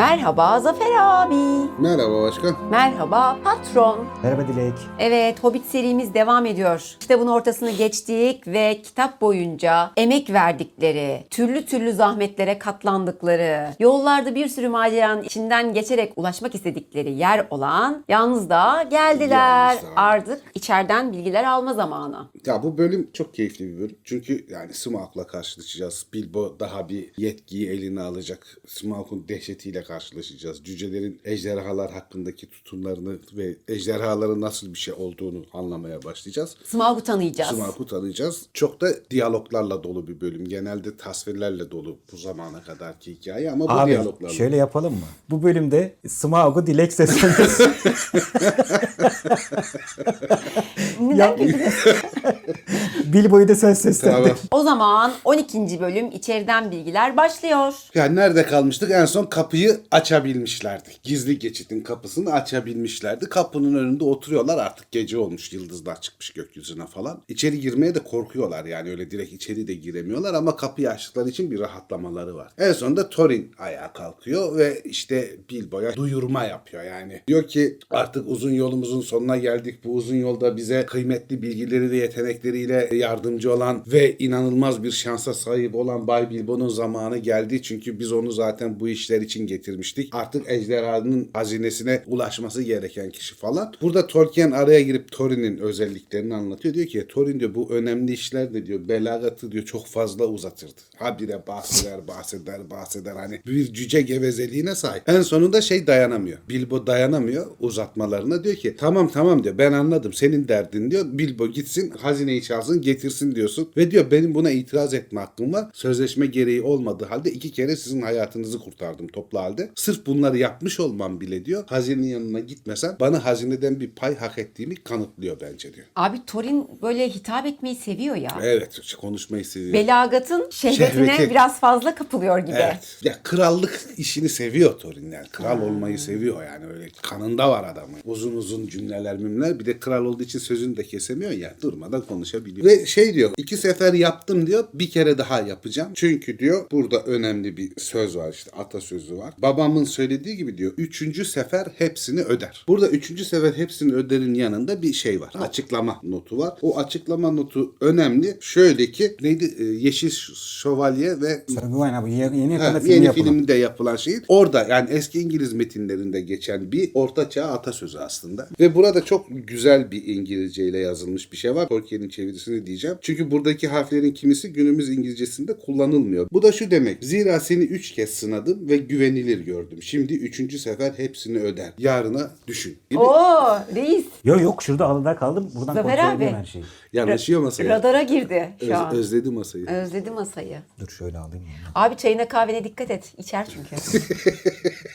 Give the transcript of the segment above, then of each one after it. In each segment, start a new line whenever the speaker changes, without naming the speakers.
Merhaba Zafer abi.
Merhaba başkan.
Merhaba patron.
Merhaba Dilek.
Evet Hobbit serimiz devam ediyor. Kitabın ortasını geçtik ve kitap boyunca emek verdikleri, türlü türlü zahmetlere katlandıkları, yollarda bir sürü maceranın içinden geçerek ulaşmak istedikleri yer olan yalnız da geldiler.
Yalnız Dağı.
Artık içeriden bilgiler alma zamanı.
Ya bu bölüm çok keyifli bir bölüm. Çünkü yani Smaug'la karşılaşacağız. Bilbo daha bir yetkiyi eline alacak. Smaug'un dehşetiyle karşılaşacağız. Cücelerin ejderhalar hakkındaki tutumlarını ve ejderhaların nasıl bir şey olduğunu anlamaya başlayacağız.
Smaug'u tanıyacağız.
Smaug'u tanıyacağız. Çok da diyaloglarla dolu bir bölüm. Genelde tasvirlerle dolu bu zamana kadarki hikaye ama bu
Abi
diyaloglarla.
şöyle yapalım mı? Bu bölümde Smaug'u Dilek.
Neden güldünüz?
Bilbo'yu da sen seslendir.
Tamam.
O zaman 12. bölüm içeriden bilgiler başlıyor.
Yani nerede kalmıştık? En son kapıyı açabilmişlerdi. Gizli geçitin kapısını açabilmişlerdi. Kapının önünde oturuyorlar artık gece olmuş. Yıldızlar çıkmış gökyüzüne falan. İçeri girmeye de korkuyorlar yani öyle direkt içeri de giremiyorlar ama kapıyı açtıkları için bir rahatlamaları var. En sonunda Thorin ayağa kalkıyor ve işte Bilbo'ya duyurma yapıyor yani. Diyor ki artık uzun yolumuzun sonuna geldik. Bu uzun yolda bize kıymetli bilgileri ve yetenekleriyle yardımcı olan ve inanılmaz bir şansa sahip olan Bay Bilbo'nun zamanı geldi. Çünkü biz onu zaten bu işler için getirmiştik. Artık ejderhanın hazinesine ulaşması gereken kişi falan. Burada Tolkien araya girip Thorin'in özelliklerini anlatıyor. Diyor ki Thorin diyor bu önemli işler de diyor belagatı diyor çok fazla uzatırdı. Habire bahseder bahseder bahseder hani bir cüce gevezeliğine sahip. En sonunda şey dayanamıyor. Bilbo dayanamıyor uzatmalarına. Diyor ki tamam tamam diyor ben anladım senin derdin diyor. Bilbo gitsin hazineyi çalsın getirsin diyorsun. Ve diyor benim buna itiraz etme hakkım var. Sözleşme gereği olmadığı halde iki kere sizin hayatınızı kurtardım toplu halde. Sırf bunları yapmış olmam bile diyor. Hazinenin yanına gitmesem bana hazineden bir pay hak ettiğimi kanıtlıyor bence diyor.
Abi Thorin böyle hitap etmeyi seviyor ya.
Evet konuşmayı seviyor.
Belagat'ın şehvetine
Şehveti.
biraz fazla kapılıyor gibi.
Evet. Ya krallık işini seviyor Thorin yani. Kral olmayı seviyor yani öyle. Kanında var adamın. Uzun uzun cümleler mümler. Bir de kral olduğu için sözünü de kesemiyor ya. Durmadan konuşabiliyor. Ve şey diyor. iki sefer yaptım diyor. Bir kere daha yapacağım. Çünkü diyor burada önemli bir söz var işte atasözü var. Babamın söylediği gibi diyor. Üçüncü sefer hepsini öder. Burada üçüncü sefer hepsini öderin yanında bir şey var. Açıklama notu var. O açıklama notu önemli. Şöyle ki neydi? Ee, Yeşil Şövalye ve
Sarıgıvayna bu yeni, yeni
Ha,
film
yeni
yapılan.
filmde yapılan şey. Orada yani eski İngiliz metinlerinde geçen bir ortaçağ atasözü aslında. Ve burada çok güzel bir İngilizce ile yazılmış bir şey var. Tolkien'in çevirisini diyeceğim. Çünkü buradaki harflerin kimisi günümüz İngilizcesinde kullanılmıyor. Bu da şu demek. Zira seni üç kez sınadım ve güvenilir gördüm. Şimdi üçüncü sefer hepsini öder. Yarına düşün. Gibi.
Oo reis.
Yok yok şurada alıda kaldım. Buradan
Zafer
kontrol
abi.
her şeyi.
Yanlışıyor masaya.
Radara girdi şu
Öz-
an.
özledi masayı.
Özledi masayı.
Dur şöyle alayım.
Abi çayına kahvene dikkat et. İçer çünkü.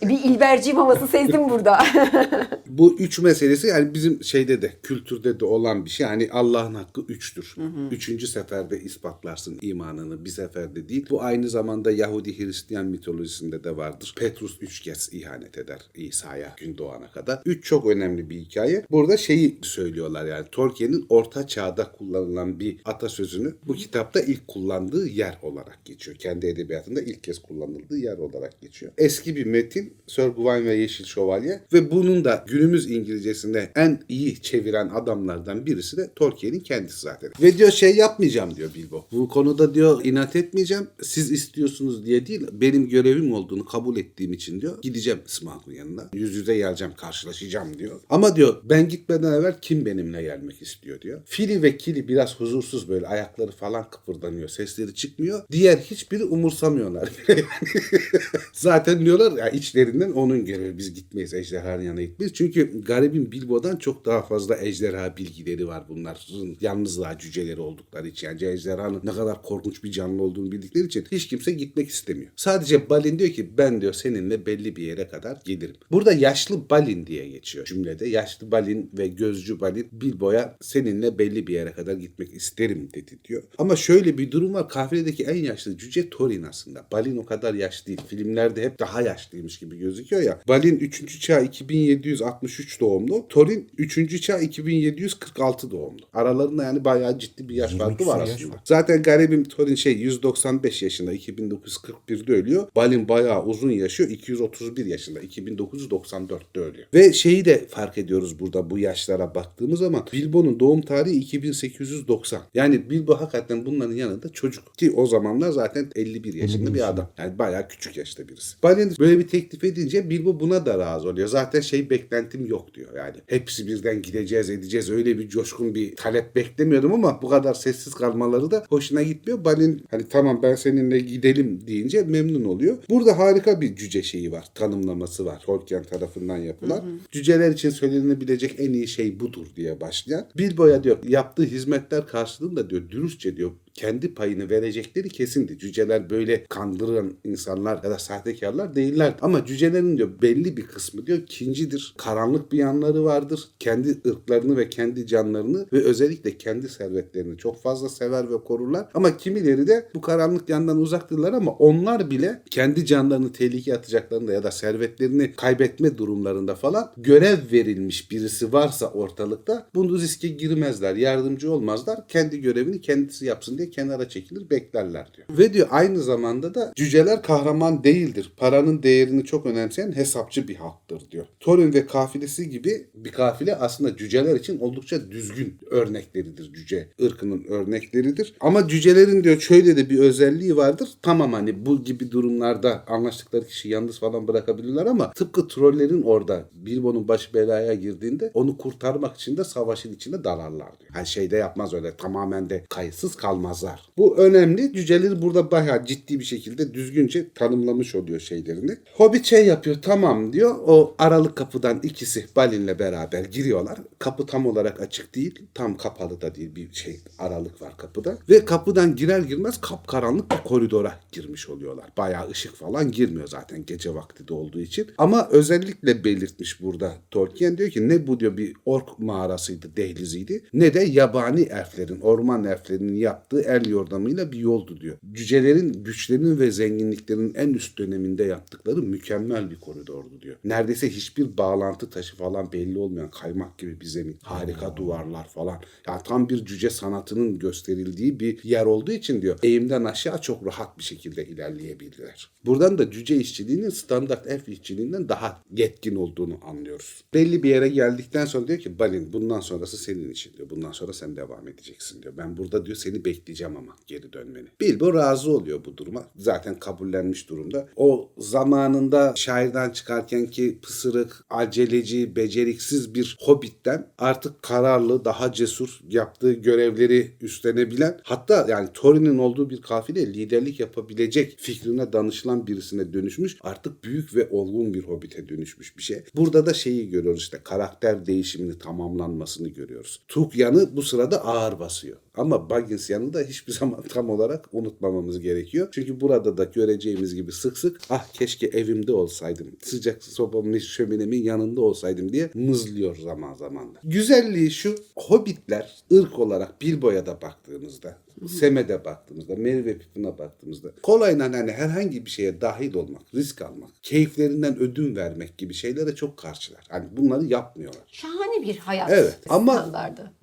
bir ilberciğim havası sezdim burada.
Bu üç meselesi yani bizim şeyde de kültürde de olan bir şey. Hani Allah'ın hakkı üçtür. Üçüncü seferde ispatlarsın imanını bir seferde değil. Bu aynı zamanda Yahudi Hristiyan mitolojisinde de vardır. Petrus üç kez ihanet eder İsa'ya gün doğana kadar. Üç çok önemli bir hikaye. Burada şeyi söylüyorlar yani Tolkien'in orta çağda kullanılan bir atasözünü bu kitapta ilk kullandığı yer olarak geçiyor. Kendi edebiyatında ilk kez kullanıldığı yer olarak geçiyor. Eski bir metin Sir Gawain ve Yeşil Şövalye ve bunun da günümüz İngilizcesinde en iyi çeviren adamlardan birisi de Tolkien'in kendisi zaten. Ve diyor şey yapmayacağım diyor Bilbo. Bu konuda diyor inat etmeyeceğim. Siz istiyorsunuz diye değil benim görevim olduğunu kabul ettiğim için diyor gideceğim Smaug'un yanına. Yüz yüze geleceğim karşılaşacağım diyor. Ama diyor ben gitmeden evvel kim benimle gelmek istiyor diyor. Fili ve Kili biraz huzursuz böyle ayakları falan kıpırdanıyor. Sesleri çıkmıyor. Diğer hiçbiri umursamıyorlar. Zaten diyorlar ya içlerinden onun görevi biz gitmeyiz ejderhanın yanına gitmeyiz. Çünkü garibin Bilbo'dan çok daha fazla ejderha bilgileri var bunların. Yalnızlığa cüceleri oldukları için. Yani ejderhanın ne kadar korkunç bir canlı olduğunu bildikleri için hiç kimse gitmek istemiyor. Sadece Balin diyor ki ben diyor seninle belli bir yere kadar gelirim. Burada yaşlı Balin diye geçiyor cümlede. Yaşlı Balin ve gözcü Balin Bilbo'ya seninle belli bir yere kadar gitmek isterim dedi diyor. Ama şöyle bir durum var. Kahvedeki en yaşlı cüce Thorin aslında. Balin o kadar yaşlı değil. Filmlerde hep daha yaşlıymış gibi gözüküyor ya. Balin 3. çağ 2763 doğumlu. Thorin 3. çağ 2746 doğumlu. Aralarında yani bayağı ciddi bir yaş
22
farkı var
yaş
aslında.
var.
Zaten garibim Thorin şey 195 yaşında 2941'de ölüyor. Balin bayağı uzun yaşıyor 231 yaşında 2994'te ölüyor. Ve şeyi de fark ediyoruz burada bu yaşlara baktığımız zaman Bilbo'nun doğum tarihi 2890. Yani Bilbo hakikaten bunların yanında çocuk. Ki o zamanlar zaten 51 yaşında bir adam. Yani bayağı küçük yaşta birisi. Balin böyle bir teklif edince Bilbo buna da razı oluyor. Zaten şey beklentim yok diyor yani. Hepsi birden gideceğiz edeceğiz öyle bir coşkun bir talep beklemiyordum ama bu kadar sessiz kalmaları da hoşuna gitmiyor. Balin hani tamam ben seninle gidelim deyince memnun oluyor. Burada harika bir cüce şeyi var. Tanımlaması var. Tolkien tarafından yapılan. Cüceler için söylenebilecek en iyi şey budur diye başlayan. Bilbo'ya diyor yaptığı hizmetler karşılığında diyor dürüstçe diyor kendi payını verecekleri kesindi. Cüceler böyle kandıran insanlar ya da sahtekarlar değiller. Ama cücelerin diyor belli bir kısmı diyor kincidir. Karanlık bir yanları vardır. Kendi ırklarını ve kendi canlarını ve özellikle kendi servetlerini çok fazla sever ve korurlar. Ama kimileri de bu karanlık yandan uzaktırlar ama onlar bile kendi canlarını tehlikeye atacaklarında ya da servetlerini kaybetme durumlarında falan görev verilmiş birisi varsa ortalıkta bunu riske girmezler. Yardımcı olmazlar. Kendi görevini kendisi yapsın diye kenara çekilir beklerler diyor. Ve diyor aynı zamanda da cüceler kahraman değildir. Paranın değerini çok önemseyen hesapçı bir halktır diyor. Thorin ve kafilesi gibi bir kafile aslında cüceler için oldukça düzgün örnekleridir cüce ırkının örnekleridir. Ama cücelerin diyor şöyle de bir özelliği vardır. Tamam hani bu gibi durumlarda anlaştıkları kişiyi yalnız falan bırakabilirler ama tıpkı trollerin orada Bilbo'nun başı belaya girdiğinde onu kurtarmak için de savaşın içine dalarlar diyor. Hani şeyde yapmaz öyle tamamen de kayıtsız kalmazlar. Bu önemli. Cüceleri burada bayağı ciddi bir şekilde düzgünce tanımlamış oluyor şeylerini. Hobbit şey yapıyor tamam diyor. O aralık kapıdan ikisi Balin'le beraber giriyorlar. Kapı tam olarak açık değil. Tam kapalı da değil bir şey aralık var kapıda. Ve kapıdan girer girmez kapkaranlık bir koridora girmiş oluyorlar. Bayağı ışık falan girmiyor zaten gece vakti de olduğu için. Ama özellikle belirtmiş burada Tolkien diyor ki ne bu diyor bir ork mağarasıydı, dehliziydi. Ne de yabani elflerin, orman elflerinin yaptığı el yordamıyla bir yoldu diyor. Cücelerin güçlerinin ve zenginliklerinin en üst döneminde yaptıkları mükemmel bir koridordu diyor. Neredeyse hiçbir bağlantı taşı falan belli olmayan kaymak gibi bir zemin. Harika duvarlar falan. Yani tam bir cüce sanatının gösterildiği bir yer olduğu için diyor eğimden aşağı çok rahat bir şekilde ilerleyebildiler. Buradan da cüce işçiliğinin standart elf işçiliğinden daha yetkin olduğunu anlıyoruz. Belli bir yere geldikten sonra diyor ki Balin bundan sonrası senin için diyor. Bundan sonra sen devam edeceksin diyor. Ben burada diyor seni bekleyeceğim ama geri dönmeni. Bilbo razı oluyor bu duruma. Zaten kabullenmiş durumda. O zamanında şairden çıkarken ki pısırık, aceleci, beceriksiz bir hobbitten artık kararlı, daha cesur yaptığı görevleri üstlenebilen hatta yani Thorin'in olduğu bir kafile liderlik yapabilecek fikrine danışılan birisine dönüşmüş. Artık büyük ve olgun bir hobbite dönüşmüş bir şey. Burada da şeyi görüyoruz işte karakter değişimini tamamlanmasını görüyoruz. Tukyan'ı bu sırada ağır basıyor. Ama Baggins yanında hiçbir zaman tam olarak unutmamamız gerekiyor. Çünkü burada da göreceğimiz gibi sık sık ah keşke evimde olsaydım. Sıcak sobamın şöminemin yanında olsaydım diye mızlıyor zaman zaman da. Güzelliği şu hobbitler ırk olarak Bilbo'ya da baktığımızda Sem'e baktığımızda, Merry ve Pippin'e baktığımızda kolayla hani herhangi bir şeye dahil olmak, risk almak, keyiflerinden ödün vermek gibi şeylere çok karşılar. Hani bunları yapmıyorlar.
Şahane bir hayat
Evet ama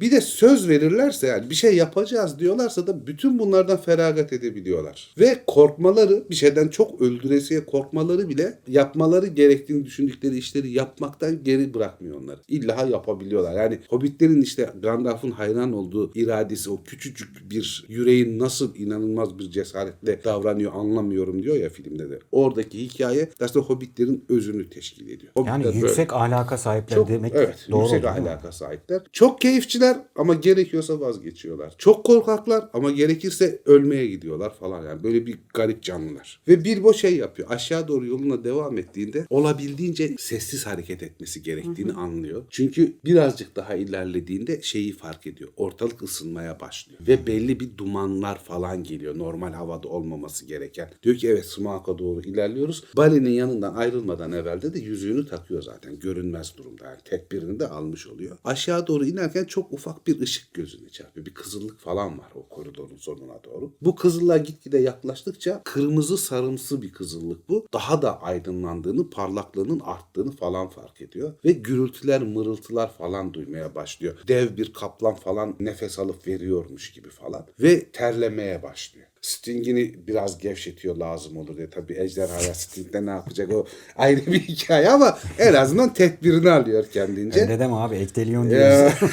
bir de söz verirlerse yani bir şey yapacağız diyorlarsa da bütün bunlardan feragat edebiliyorlar. Ve korkmaları bir şeyden çok öldüresiye korkmaları bile yapmaları gerektiğini düşündükleri işleri yapmaktan geri bırakmıyor onları. İlla yapabiliyorlar. Yani Hobbitlerin işte Gandalf'ın hayran olduğu iradesi o küçücük bir yüreğin nasıl inanılmaz bir cesaretle davranıyor anlamıyorum diyor ya filmde de. Oradaki hikaye aslında Hobbitlerin özünü teşkil ediyor.
Yani
Hobbitler böyle.
yüksek ahlaka sahipler
Çok,
demek
evet,
doğru
yüksek ahlaka sahipler. Çok keyifçiler ama gerekiyorsa vazgeçiyorlar. Çok korkaklar ama gerekirse ölmeye gidiyorlar falan yani. Böyle bir garip canlılar. Ve Bilbo şey yapıyor. Aşağı doğru yoluna devam ettiğinde olabildiğince sessiz hareket etmesi gerektiğini anlıyor. Çünkü birazcık daha ilerlediğinde şeyi fark ediyor. Ortalık ısınmaya başlıyor. Ve belli bir dumanlar falan geliyor. Normal havada olmaması gereken. Diyor ki evet Smaug'a doğru ilerliyoruz. Bali'nin yanından ayrılmadan evvelde de yüzüğünü takıyor zaten. Görünmez durumda. Yani tedbirini de almış oluyor. Aşağı doğru inerken çok ufak bir ışık gözüne çarpıyor. Bir kızıllık falan var o koridorun sonuna doğru. Bu kızıllığa gitgide yaklaştıkça kırmızı sarımsı bir kızıllık bu. Daha da aydınlandığını, parlaklığının arttığını falan fark ediyor. Ve gürültüler, mırıltılar falan duymaya başlıyor. Dev bir kaplan falan nefes alıp veriyormuş gibi falan. Ve terlemeye başlıyor. Sting'ini biraz gevşetiyor lazım olur diye. Tabii ejderhaya Sting'de ne yapacak o ayrı bir hikaye ama en azından tedbirini alıyor kendince.
Öyle deme abi ekteliyon diyoruz.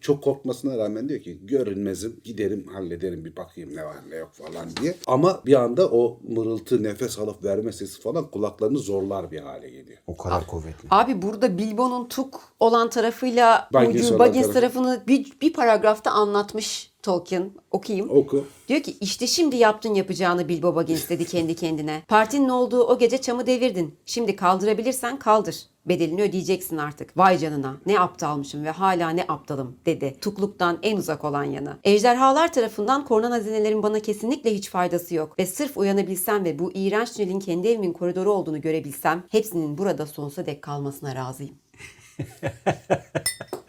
Çok korkmasına rağmen diyor ki görünmezim giderim hallederim bir bakayım ne var ne yok falan diye. Ama bir anda o mırıltı nefes alıp verme sesi falan kulaklarını zorlar bir hale geliyor.
O kadar kuvvetli.
Abi burada Bilbo'nun Tuk olan tarafıyla
Baggins
Baggins, tarafını bir, bir paragrafta anlatmış Tolkien. Okuyayım.
Oku.
Diyor ki işte şimdi yaptın yapacağını Bilbo Baggins dedi kendi kendine. Partinin olduğu o gece çamı devirdin. Şimdi kaldırabilirsen kaldır. Bedelini ödeyeceksin artık. Vay canına ne aptalmışım ve hala ne aptalım dedi. Tukluktan en uzak olan yana. Ejderhalar tarafından korunan hazinelerin bana kesinlikle hiç faydası yok. Ve sırf uyanabilsem ve bu iğrenç tünelin kendi evimin koridoru olduğunu görebilsem hepsinin burada sonsuza dek kalmasına razıyım.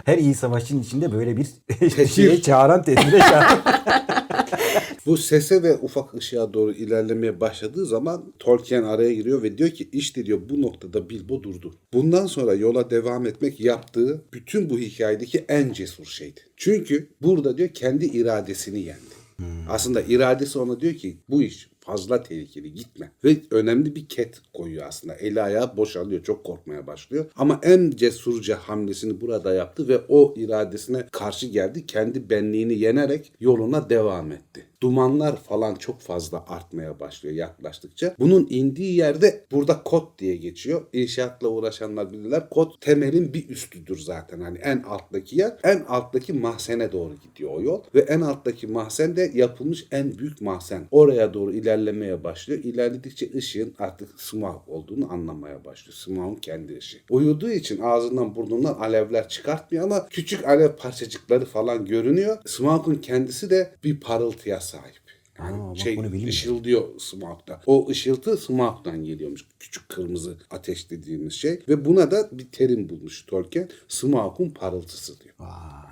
Her iyi savaşçının içinde böyle bir şeye çağıran tedbire çağıran.
Bu sese ve ufak ışığa doğru ilerlemeye başladığı zaman Tolkien araya giriyor ve diyor ki işte diyor bu noktada Bilbo durdu. Bundan sonra yola devam etmek yaptığı bütün bu hikayedeki en cesur şeydi. Çünkü burada diyor kendi iradesini yendi. Aslında iradesi ona diyor ki bu iş fazla tehlikeli gitme. Ve önemli bir ket koyuyor aslında. Eli ayağı boşalıyor. Çok korkmaya başlıyor. Ama en cesurca hamlesini burada yaptı ve o iradesine karşı geldi. Kendi benliğini yenerek yoluna devam etti. Dumanlar falan çok fazla artmaya başlıyor yaklaştıkça. Bunun indiği yerde burada kot diye geçiyor. İnşaatla uğraşanlar bilirler. Kot temelin bir üstüdür zaten. Hani en alttaki yer. En alttaki mahzene doğru gidiyor o yol. Ve en alttaki mahzen de yapılmış en büyük mahzen. Oraya doğru ilerlemeye başlıyor. İlerledikçe ışığın artık Smaug olduğunu anlamaya başlıyor. Smaug'un kendi ışığı. Uyuduğu için ağzından burnundan alevler çıkartmıyor ama küçük alev parçacıkları falan görünüyor. Smaug'un kendisi de bir parıltıya sahip. Yani
Aa,
şey
bunu
ışıldıyor Smaug'da. O ışıltı Smaug'dan geliyormuş. Küçük kırmızı ateş dediğimiz şey. Ve buna da bir terim bulmuş Tolkien. Smaug'un parıltısı diyor.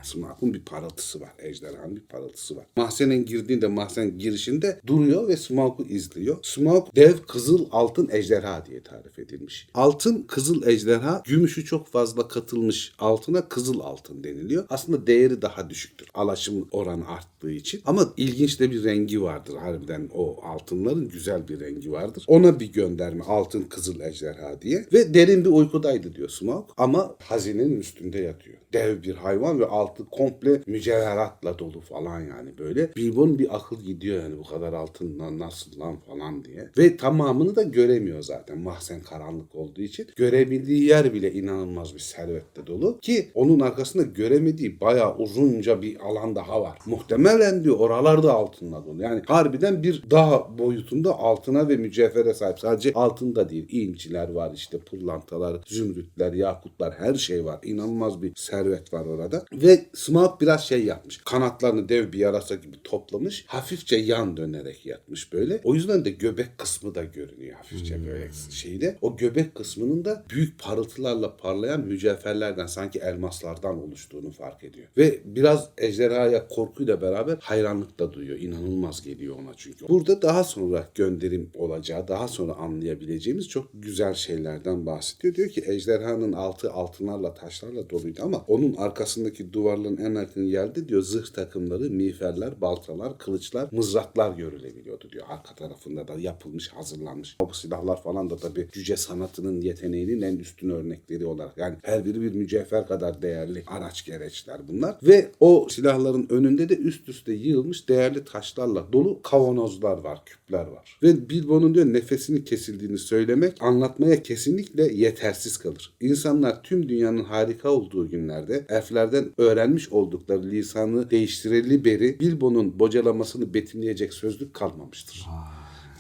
Smaug'un bir parıltısı var. Ejderhanın bir parıltısı var. Mahzenin girdiğinde mahzen girişinde duruyor ve Smaug'u izliyor. Smaug dev kızıl altın ejderha diye tarif edilmiş. Altın kızıl ejderha gümüşü çok fazla katılmış altına kızıl altın deniliyor. Aslında değeri daha düşüktür. Alaşım oranı arttığı için. Ama ilginç de bir rengi vardır harbiden o altınların güzel bir rengi vardır. Ona bir gönderme altın kızıl ejderha diye. Ve derin bir uykudaydı diyor Smaug. Ama hazinenin üstünde yatıyor. Dev bir hayvan ve altı komple mücevheratla dolu falan yani böyle. Bilbo'nun bir akıl gidiyor yani bu kadar altından nasıl lan falan diye. Ve tamamını da göremiyor zaten mahzen karanlık olduğu için. Görebildiği yer bile inanılmaz bir servetle dolu. Ki onun arkasında göremediği bayağı uzunca bir alan daha var. Muhtemelen diyor oralarda altınla dolu. Yani harbiden bir dağ boyutunda altına ve mücevhere sahip. Sadece altında değil. İnciler var işte pırlantalar, zümrütler, yakutlar her şey var. İnanılmaz bir servet var orada. Ve Smaug biraz şey yapmış. Kanatlarını dev bir yarasa gibi toplamış. Hafifçe yan dönerek yatmış böyle. O yüzden de göbek kısmı da görünüyor hafifçe böyle şeyde. O göbek kısmının da büyük parıltılarla parlayan mücevherlerden sanki elmaslardan oluştuğunu fark ediyor. Ve biraz ejderhaya korkuyla beraber hayranlık da duyuyor. İnanılmaz geliyor ona çünkü. Burada daha sonra gönderim olacağı, daha sonra anlayabileceğimiz çok güzel şeylerden bahsediyor. Diyor ki ejderhanın altı altınlarla taşlarla doluydu ama onun arkasındaki duvarların en yakın yerde diyor zırh takımları, miğferler, baltalar, kılıçlar, mızraklar görülebiliyordu diyor. Arka tarafında da yapılmış, hazırlanmış. Bu silahlar falan da tabii cüce sanatının yeteneğinin en üstün örnekleri olarak. Yani her biri bir mücevher kadar değerli araç gereçler bunlar. Ve o silahların önünde de üst üste yığılmış değerli taşlarla dolu kavanozlar var, küpler var. Ve Bilbo'nun diyor nefesini kesildiğini söylemek anlatmaya kesinlikle yetersiz kalır. İnsanlar tüm dünyanın harika olduğu günlerde elflerden öğrenmiş oldukları lisanı değiştireli beri Bilbo'nun bocalamasını betimleyecek sözlük kalmamıştır.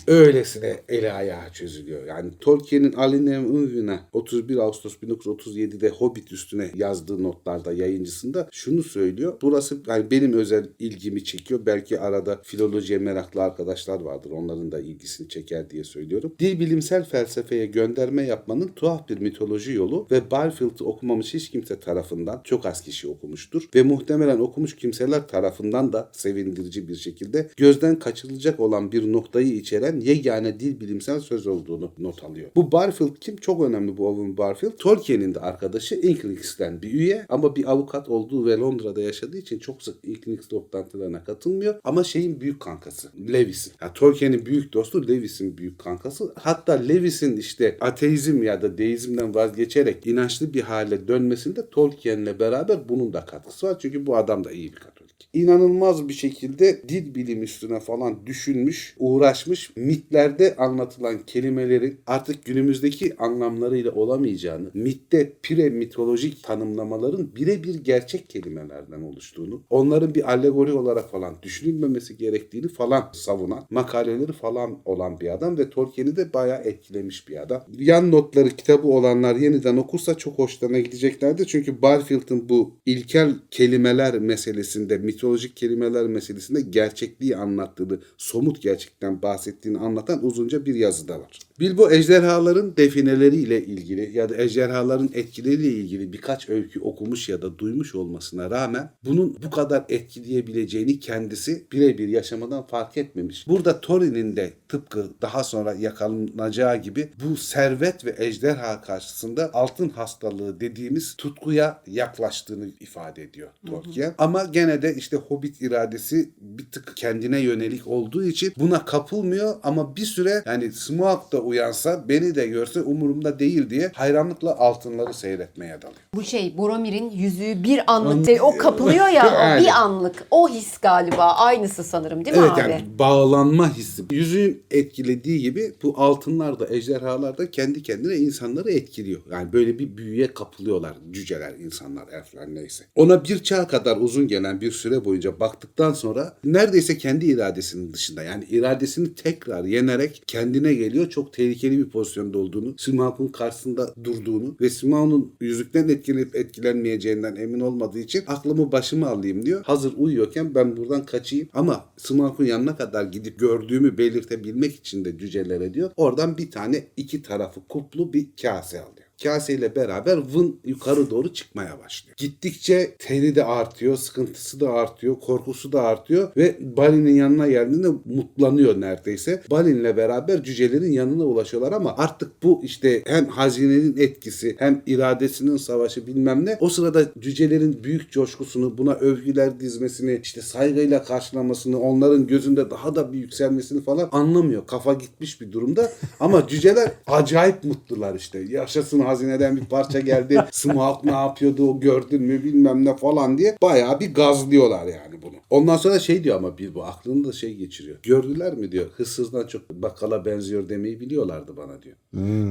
Öylesine eli ayağı çözülüyor. Yani Tolkien'in Alinem Ünvin'e 31 Ağustos 1937'de Hobbit üstüne yazdığı notlarda yayıncısında şunu söylüyor. Burası yani benim özel ilgimi çekiyor. Belki arada filolojiye meraklı arkadaşlar vardır. Onların da ilgisini çeker diye söylüyorum. Dil bilimsel felsefeye gönderme yapmanın tuhaf bir mitoloji yolu ve Barfield'ı okumamış hiç kimse tarafından çok az kişi okumuştur ve muhtemelen okumuş kimseler tarafından da sevindirici bir şekilde gözden kaçırılacak olan bir noktayı içeren yegane dil bilimsel söz olduğunu not alıyor. Bu Barfield kim? Çok önemli bu Owen Barfield. Tolkien'in de arkadaşı Inklings,'ten bir üye ama bir avukat olduğu ve Londra'da yaşadığı için çok sık Inklings toplantılarına katılmıyor. Ama şeyin büyük kankası Lewis'in. Yani Tolkien'in büyük dostu Lewis'in büyük kankası. Hatta Lewis'in işte ateizm ya da deizmden vazgeçerek inançlı bir hale dönmesinde Tolkien'le beraber bunun da katkısı var. Çünkü bu adam da iyi bir Katolik. İnanılmaz bir şekilde dil bilim üstüne falan düşünmüş, uğraşmış. Mitlerde anlatılan kelimelerin artık günümüzdeki anlamlarıyla olamayacağını, mitte pire mitolojik tanımlamaların birebir gerçek kelimelerden oluştuğunu, onların bir alegori olarak falan düşünülmemesi gerektiğini falan savunan, makaleleri falan olan bir adam ve Tolkien'i de bayağı etkilemiş bir adam. Yan notları kitabı olanlar yeniden okursa çok hoşlarına gideceklerdir. Çünkü Barfield'ın bu ilkel kelimeler meselesinde, mitolojik kelimeler meselesinde gerçekliği anlattığını, somut gerçekten bahsettiğini anlatan uzunca bir yazı da var. Bilbo ejderhaların defineleriyle ilgili ya da ejderhaların etkileriyle ilgili birkaç öykü okumuş ya da duymuş olmasına rağmen bunun bu kadar etkileyebileceğini kendisi birebir yaşamadan fark etmemiş. Burada Thorin'in de tıpkı daha sonra yakalanacağı gibi bu servet ve ejderha karşısında altın hastalığı dediğimiz tutkuya yaklaştığını ifade ediyor Tolkien. Ama gene de işte Hobbit iradesi bir tık kendine yönelik olduğu için buna kapılmıyor ama bir süre yani Smaug da uyansa beni de görse umurumda değil diye hayranlıkla altınları seyretmeye dalıyor.
Bu şey Boromir'in yüzüğü bir anlık şey, o kapılıyor ya o bir anlık o his galiba aynısı sanırım değil mi
Evet
abi?
yani bağlanma hissi. Yüzüğün etkilediği gibi bu altınlar da ejderhalar da kendi kendine insanları etkiliyor. Yani böyle bir büyüye kapılıyorlar cüceler, insanlar, elfler neyse. Ona bir çağ kadar uzun gelen bir süre boyunca baktıktan sonra neredeyse kendi iradesinin dışında yani iradesini tekrar yenerek kendine geliyor. Çok tehlikeli bir pozisyonda olduğunu, Smaug'un karşısında durduğunu ve Smaug'un yüzükten etkilenip etkilenmeyeceğinden emin olmadığı için aklımı başıma alayım diyor. Hazır uyuyorken ben buradan kaçayım ama Smaug'un yanına kadar gidip gördüğümü belirtebilmek için de cücelere diyor. Oradan bir tane iki tarafı kuplu bir kase alıyor. Kaseyle beraber vın yukarı doğru çıkmaya başlıyor. Gittikçe teri de artıyor, sıkıntısı da artıyor, korkusu da artıyor ve Balin'in yanına geldiğinde mutlanıyor neredeyse. Balin'le beraber cücelerin yanına ulaşıyorlar ama artık bu işte hem hazinenin etkisi hem iradesinin savaşı bilmem ne. O sırada cücelerin büyük coşkusunu, buna övgüler dizmesini, işte saygıyla karşılamasını, onların gözünde daha da bir yükselmesini falan anlamıyor. Kafa gitmiş bir durumda ama cüceler acayip mutlular işte. Yaşasın hazineden bir parça geldi. Smaug ne yapıyordu o gördün mü bilmem ne falan diye bayağı bir gazlıyorlar yani bunu. Ondan sonra şey diyor ama Bilbo aklını da şey geçiriyor. Gördüler mi diyor hırsızdan çok bakkala benziyor demeyi biliyorlardı bana diyor.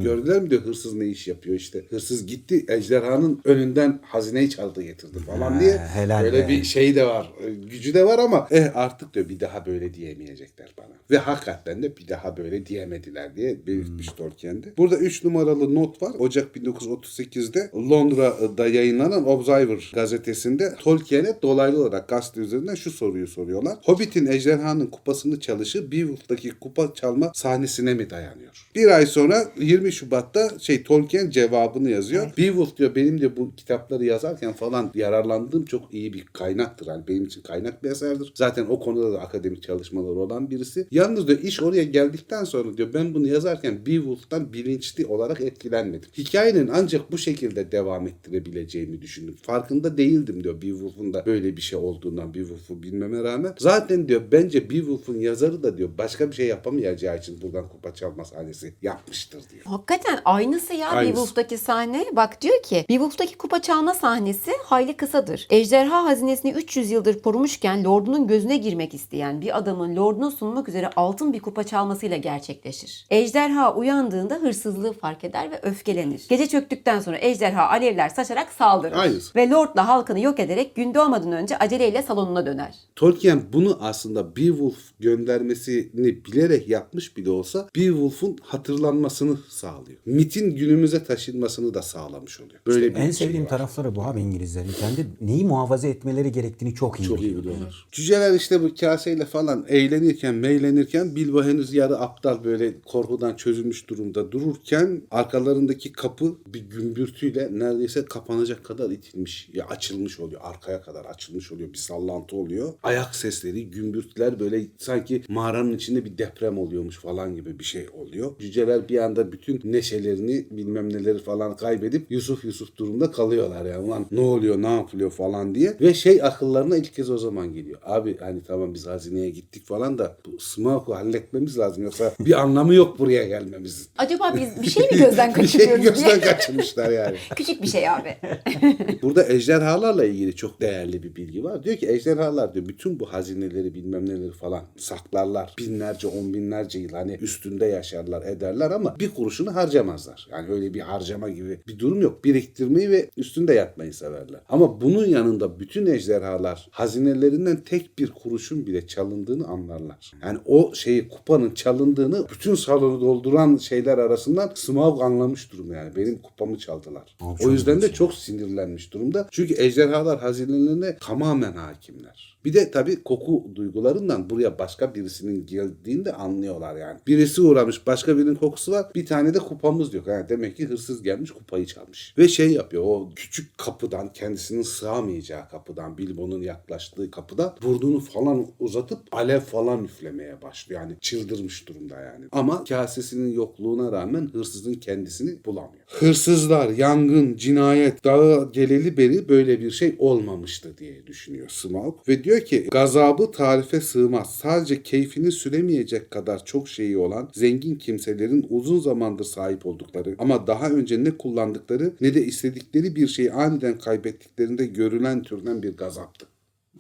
Gördüler mi diyor hırsız ne iş yapıyor işte. Hırsız gitti ejderhanın önünden hazineyi çaldı getirdi falan
Ha,
diye.
helal
Böyle
be.
bir şey de var. e, Gücü de var ama eh artık diyor bir daha böyle diyemeyecekler bana. Ve hakikaten de bir daha böyle diyemediler diye belirtmiş Tolkien'de. Burada 3 numaralı not var. Ocak 1938'de Londra'da yayınlanan Observer gazetesinde Tolkien'e dolaylı olarak gazete üzerinden şu soruyu soruyorlar. Hobbit'in ejderhanın kupasını çalışı Beowulf'taki kupa çalma sahnesine mi dayanıyor? Bir ay sonra 20 Şubat'ta şey Tolkien cevabını yazıyor. Beowulf diyor benim de bu kitapları yazarken falan yararlandığım çok iyi bir kaynaktır. Yani benim için kaynak bir eserdir. Zaten o konuda da akademik çalışmaları olan birisi. Yalnız diyor iş oraya geldikten sonra diyor ben bunu yazarken Beowulf'tan bilinçli olarak etkilenmedim. Hikayenin ancak bu şekilde devam ettirebileceğimi düşündüm. Farkında değildim diyor Beowulf'un da böyle bir şey olduğundan Beowulf'u bilmeme rağmen. Zaten diyor bence Beowulf'un yazarı da diyor başka bir şey yapamayacağı için buradan kupa çalma sahnesi yapmıştır diyor.
Hakikaten aynısı ya
Aynısı.
Beowulf'taki sahne. Bak diyor ki Beowulf'taki kupa çalma sahnesi hayli kısadır. Ejderha hazinesini 300 yıldır korumuşken lordunun gözüne girmek isteyen bir adamın lorduna sunmak üzere altın bir kupa çalmasıyla gerçekleşir. Ejderha uyandığında hırsızlığı fark eder ve öfkelenir. Gece çöktükten sonra ejderha alevler saçarak saldırır.
Aynısı.
Ve Lord'la halkını yok ederek gün doğmadan önce aceleyle salonuna döner.
Tolkien bunu aslında Beowulf göndermesini bilerek yapmış bile olsa Beowulf'un hatırlanmasını sağlıyor. Mitin günümüze taşınmasını da sağlamış oluyor. Böyle bir
En
şey
sevdiğim
var.
tarafları bu abi İngilizlerin. Kendi neyi muhafaza etmeleri gerektiğini çok iyi
Çok iyi
biliyor.
biliyorlar. Cüceler işte bu kaseyle falan eğlenirken, meylenirken Bilbo henüz yarı aptal böyle korkudan çözülmüş durumda dururken arkalarındaki kapı bir gümbürtüyle neredeyse kapanacak kadar itilmiş. Ya açılmış oluyor. Arkaya kadar açılmış oluyor. Bir sallantı oluyor. Ayak sesleri, gümbürtüler böyle sanki mağaranın içinde bir deprem oluyormuş falan gibi bir şey oluyor. Cüceler bir anda bütün neşelerini bilmem neleri falan kaybedip Yusuf Yusuf durumda kalıyorlar yani. Ulan ne oluyor ne yapılıyor falan diye. Ve şey akıllarına ilk kez o zaman geliyor. Abi hani tamam biz hazineye gittik falan da bu Smaug'u halletmemiz lazım. Yoksa bir anlamı yok buraya gelmemizin.
Acaba biz bir şey mi gözden
Bir şey
kaçırıyoruz
gözden kaçırmışlar yani.
Küçük bir şey abi.
Burada ejderhalarla ilgili çok değerli bir bilgi var. Diyor ki ejderhalar diyor bütün bu hazineleri bilmem neleri falan saklarlar. Binlerce on binlerce yıl hani üstünde yaşarlar ederler ama bir kuruşunu harcamazlar. Yani öyle bir harcama gibi bir durum yok. Biriktirmeyi ve üstünde yatmayı severler. Ama bunun yanında bütün ejderhalar hazinelerinden tek bir kuruşun bile çalındığını anlarlar. Yani o şeyi kupanın çalındığını bütün salonu dolduran şeyler arasından Smaug anlamış durumda yani. Benim kupamı çaldılar.
Abi
o yüzden de çok sinirlenmiş durumda. Çünkü ejderhalar hazinelerine tamamen hakimler. Bir de tabii koku duygularından buraya başka birisinin geldiğini anlıyorlar yani. Birisi uğramış başka birinin kokusu var. Bir tane de kupamız yok. Yani demek ki hırsız gelmiş kupayı çalmış. Ve şey yapıyor o küçük kapıdan kendisinin sığamayacağı kapıdan Bilbo'nun yaklaştığı kapıda burnunu falan uzatıp alev falan üflemeye başlıyor. Yani çıldırmış durumda yani. Ama kasesinin yokluğuna rağmen hırsızın kendisini bulamıyor. Hırsızlar, yangın, cinayet daha geleli beri böyle bir şey olmamıştı diye düşünüyor Smaug. Ve diyor ki gazabı tarife sığmaz. Sadece keyfini süremeyecek kadar çok şeyi olan zengin kimselerin uzun zamandır sahip oldukları ama daha önce ne kullandıkları ne de istedikleri bir şeyi aniden kaybettiklerinde görülen türden bir gazaptı.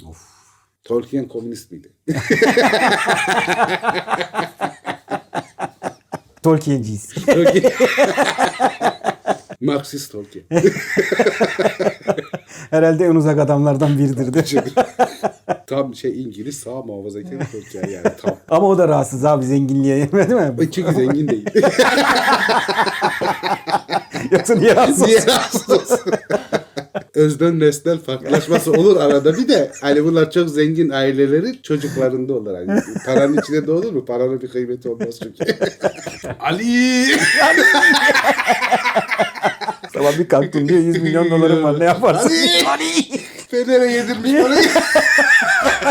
Of.
Tolkien komünist miydi?
Tolkien'ciyiz.
Tolkien... Marksist Tolkien.
Herhalde en uzak adamlardan biridir.
Tam şey İngiliz sağ muhafazakar Tolkien yani tam.
Ama o da rahatsız abi zenginliğe değil mi?
Çünkü zengin değil.
Yoksa niye rahatsız
Niye
olsun?
rahatsız olsun? Özden nesnel farklılaşması olur arada bir de hani bunlar çok zengin ailelerin çocuklarında olur. Hani paranın içinde de olur mu? Paranın bir kıymeti olmaz çünkü. Ali!
Sabah bir kalktım diyor 100 milyon dolarım var ne yaparsın?
Ali! Fener'e yedirmiş parayı.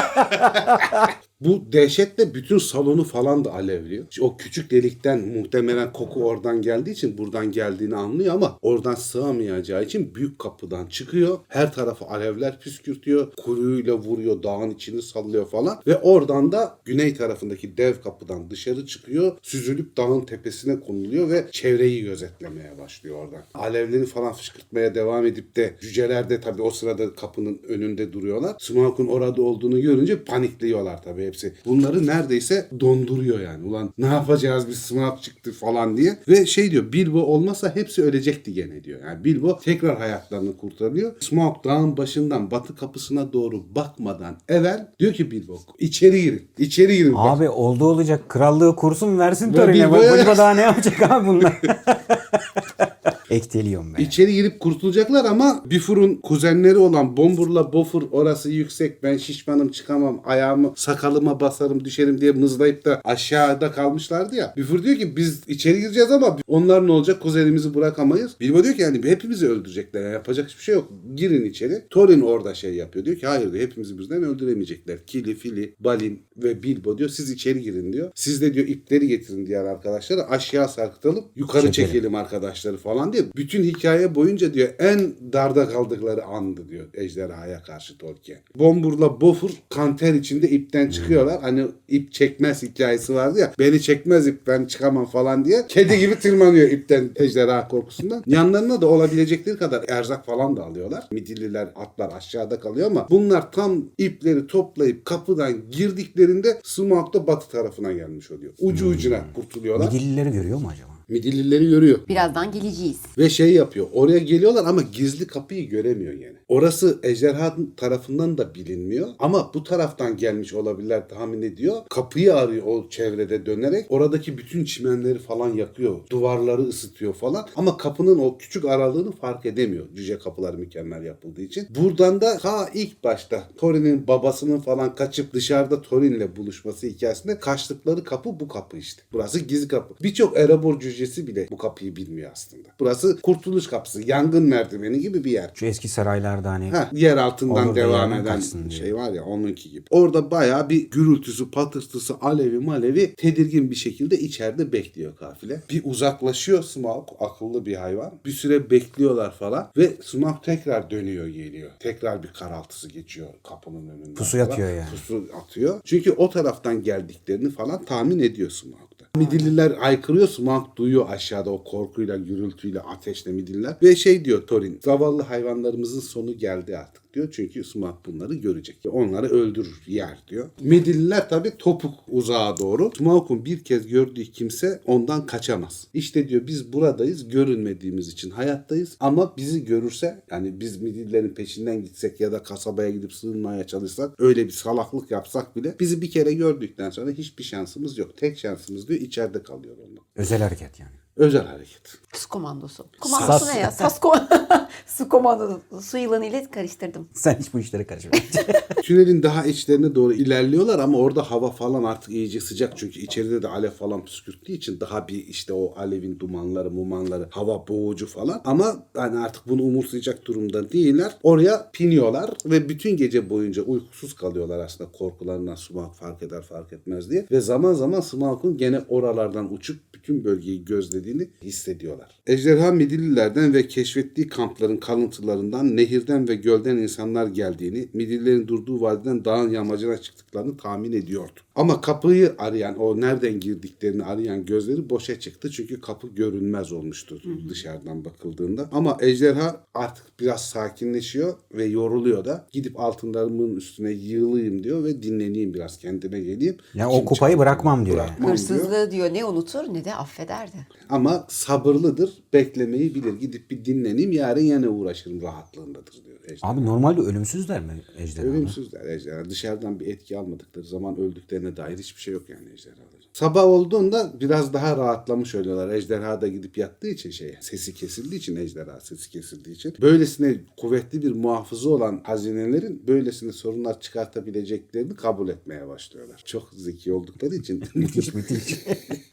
Bu dehşetle bütün salonu falan da alevliyor. O küçük delikten muhtemelen koku oradan geldiği için buradan geldiğini anlıyor ama oradan sığamayacağı için büyük kapıdan çıkıyor. Her tarafı alevler püskürtüyor. Kuyuyla vuruyor, dağın içini sallıyor falan. Ve oradan da güney tarafındaki dev kapıdan dışarı çıkıyor. Süzülüp dağın tepesine konuluyor ve çevreyi gözetlemeye başlıyor oradan. Alevleri falan fışkırtmaya devam edip de cüceler de tabii o sırada kapının önünde duruyorlar. Smaug'un orada olduğunu görünce panikliyorlar tabii hepsi. Bunları neredeyse donduruyor yani. Ulan ne yapacağız biz Smaug çıktı falan diye. Ve şey diyor Bilbo olmasa hepsi ölecekti gene diyor. Yani Bilbo tekrar hayatlarını kurtarıyor. Smaug dağın başından batı kapısına doğru bakmadan evvel diyor ki Bilbo içeri girin. İçeri girin. Bak,
Abi oldu olacak krallığı kursun versin
Ve.
Bak
Bilbo'ya-
Bilbo daha ne yapacak abi bunlar? Ekteliyorum ben.
İçeri girip kurtulacaklar ama Bifur'un kuzenleri olan Bombur'la Bofur orası yüksek ben şişmanım çıkamam ayağımı sakalıma basarım düşerim diye mızlayıp da aşağıda kalmışlardı ya. Bifur diyor ki biz içeri gireceğiz ama onlar ne olacak kuzenimizi bırakamayız. Bilbo diyor ki yani hepimizi öldürecekler yani yapacak hiçbir şey yok. Girin içeri. Thorin orada şey yapıyor diyor ki hayır diyor hepimizi birden öldüremeyecekler. Kili, Fili, Balin ve Bilbo diyor siz içeri girin diyor. Siz de diyor ipleri getirin diğer arkadaşlara aşağı sarkıtalım yukarı
Çekelim.
çekelim arkadaşları falan diye. Bütün hikaye boyunca diyor en darda kaldıkları andı diyor ejderhaya karşı Tolkien. Bombur'la Bofur kanter içinde ipten çıkıyorlar. Hani ip çekmez hikayesi vardı ya. Beni çekmez ip ben çıkamam falan diye. Kedi gibi tırmanıyor ipten ejderha korkusundan. Yanlarına da olabilecekleri kadar erzak falan da alıyorlar. Midilliler atlar aşağıda kalıyor ama bunlar tam ipleri toplayıp kapıdan girdiklerinde Smaug da batı tarafına gelmiş oluyor. Ucu ucuna kurtuluyorlar.
Midillileri görüyor mu acaba?
Midillileri görüyor.
Birazdan geleceğiz.
Ve şey yapıyor. Oraya geliyorlar ama gizli kapıyı göremiyor yani. Orası ejderha tarafından da bilinmiyor. Ama bu taraftan gelmiş olabilirler tahmin ediyor. Kapıyı arıyor o çevrede dönerek. Oradaki bütün çimenleri falan yakıyor. Duvarları ısıtıyor falan. Ama kapının o küçük aralığını fark edemiyor. Cüce kapılar mükemmel yapıldığı için. Buradan da ha ilk başta Thorin'in babasının falan kaçıp dışarıda Thorin'le buluşması hikayesinde kaçtıkları kapı bu kapı işte. Burası gizli kapı. Birçok Erebor cücesi bile bu kapıyı bilmiyor aslında. Burası kurtuluş kapısı, yangın merdiveni gibi bir yer.
Şu eski saraylarda hani
Ha, yer altından devam eden
diye.
şey var ya onunki gibi. Orada bayağı bir gürültüsü, patırtısı, alevi malevi tedirgin bir şekilde içeride bekliyor kafile. Bir uzaklaşıyor Smaug, akıllı bir hayvan. Bir süre bekliyorlar falan ve Smaug tekrar dönüyor geliyor. Tekrar bir karaltısı geçiyor kapının önünden.
Pusu
falan.
atıyor yani.
Pusu atıyor. Çünkü o taraftan geldiklerini falan tahmin ediyor Smaug'da. Midilliler aykırıyor. Smaug duyuyor aşağıda o korkuyla, gürültüyle, ateşle Midilliler. Ve şey diyor Thorin, zavallı hayvanlarımızın sonu geldi artık diyor. Çünkü Smaug bunları görecek. Onları öldürür, yer diyor. Midilliler tabii topuk uzağa doğru. Smaug'un bir kez gördüğü kimse ondan kaçamaz. İşte diyor biz buradayız, görünmediğimiz için hayattayız. Ama bizi görürse, yani biz Midillilerin peşinden gitsek ya da kasabaya gidip sığınmaya çalışsak, öyle bir salaklık yapsak bile bizi bir kere gördükten sonra hiçbir şansımız yok. Tek şansımız diyor içeride kalıyor onlar.
özel hareket yani.
Özel hareket.
Su komandosu. Komandosu
Sas.
ne ya? Sas kom Su komandosu. Su yılanı ile karıştırdım.
Sen hiç bu işlere karışma.
Tünelin daha içlerine doğru ilerliyorlar ama orada hava falan artık iyice sıcak. Çünkü içeride de alev falan püskürttüğü için daha bir işte o alevin dumanları, mumanları, hava boğucu falan. Ama hani artık bunu umursayacak durumda değiller. Oraya piniyorlar ve bütün gece boyunca uykusuz kalıyorlar aslında korkularından Smaug fark eder fark etmez diye. Ve zaman zaman Smaug'un gene oralardan uçup bütün bölgeyi gözlediğini hissediyorlar. Ejderha Midillilerden ve keşfettiği kampların kalıntılarından nehirden ve gölden insanlar geldiğini, Midillilerin durduğu vadiden dağın yamacına çıktıklarını tahmin ediyordu. Ama kapıyı arayan, o nereden girdiklerini arayan gözleri boşa çıktı. Çünkü kapı görünmez olmuştu dışarıdan bakıldığında. Ama ejderha artık biraz sakinleşiyor ve yoruluyor da. Gidip altınlarımın üstüne yığılayım diyor ve dinleneyim biraz kendime geleyim.
Ya o
Kim
kupayı bırakmam diyor yani.
Bırakmam diyor.
Hırsızlığı diyor ne unutur ne de affederdi.
Ama sabırlıdır, beklemeyi bilir. Gidip bir dinleneyim, yarın yine uğraşırım rahatlığındadır diyor ejderha.
Abi normalde ölümsüzler mi ejderhalar?
Ölümsüzler ejderha. Dışarıdan bir etki almadıkları zaman öldüklerine dair hiçbir şey yok yani ejderhaların. Sabah olduğunda biraz daha rahatlamış oluyorlar. Ejderha da gidip yattığı için şeye, sesi kesildiği için ejderha sesi kesildiği için. Böylesine kuvvetli bir muhafızı olan hazinelerin böylesine sorunlar çıkartabileceklerini kabul etmeye başlıyorlar. Çok zeki oldukları için.
Müthiş müthiş.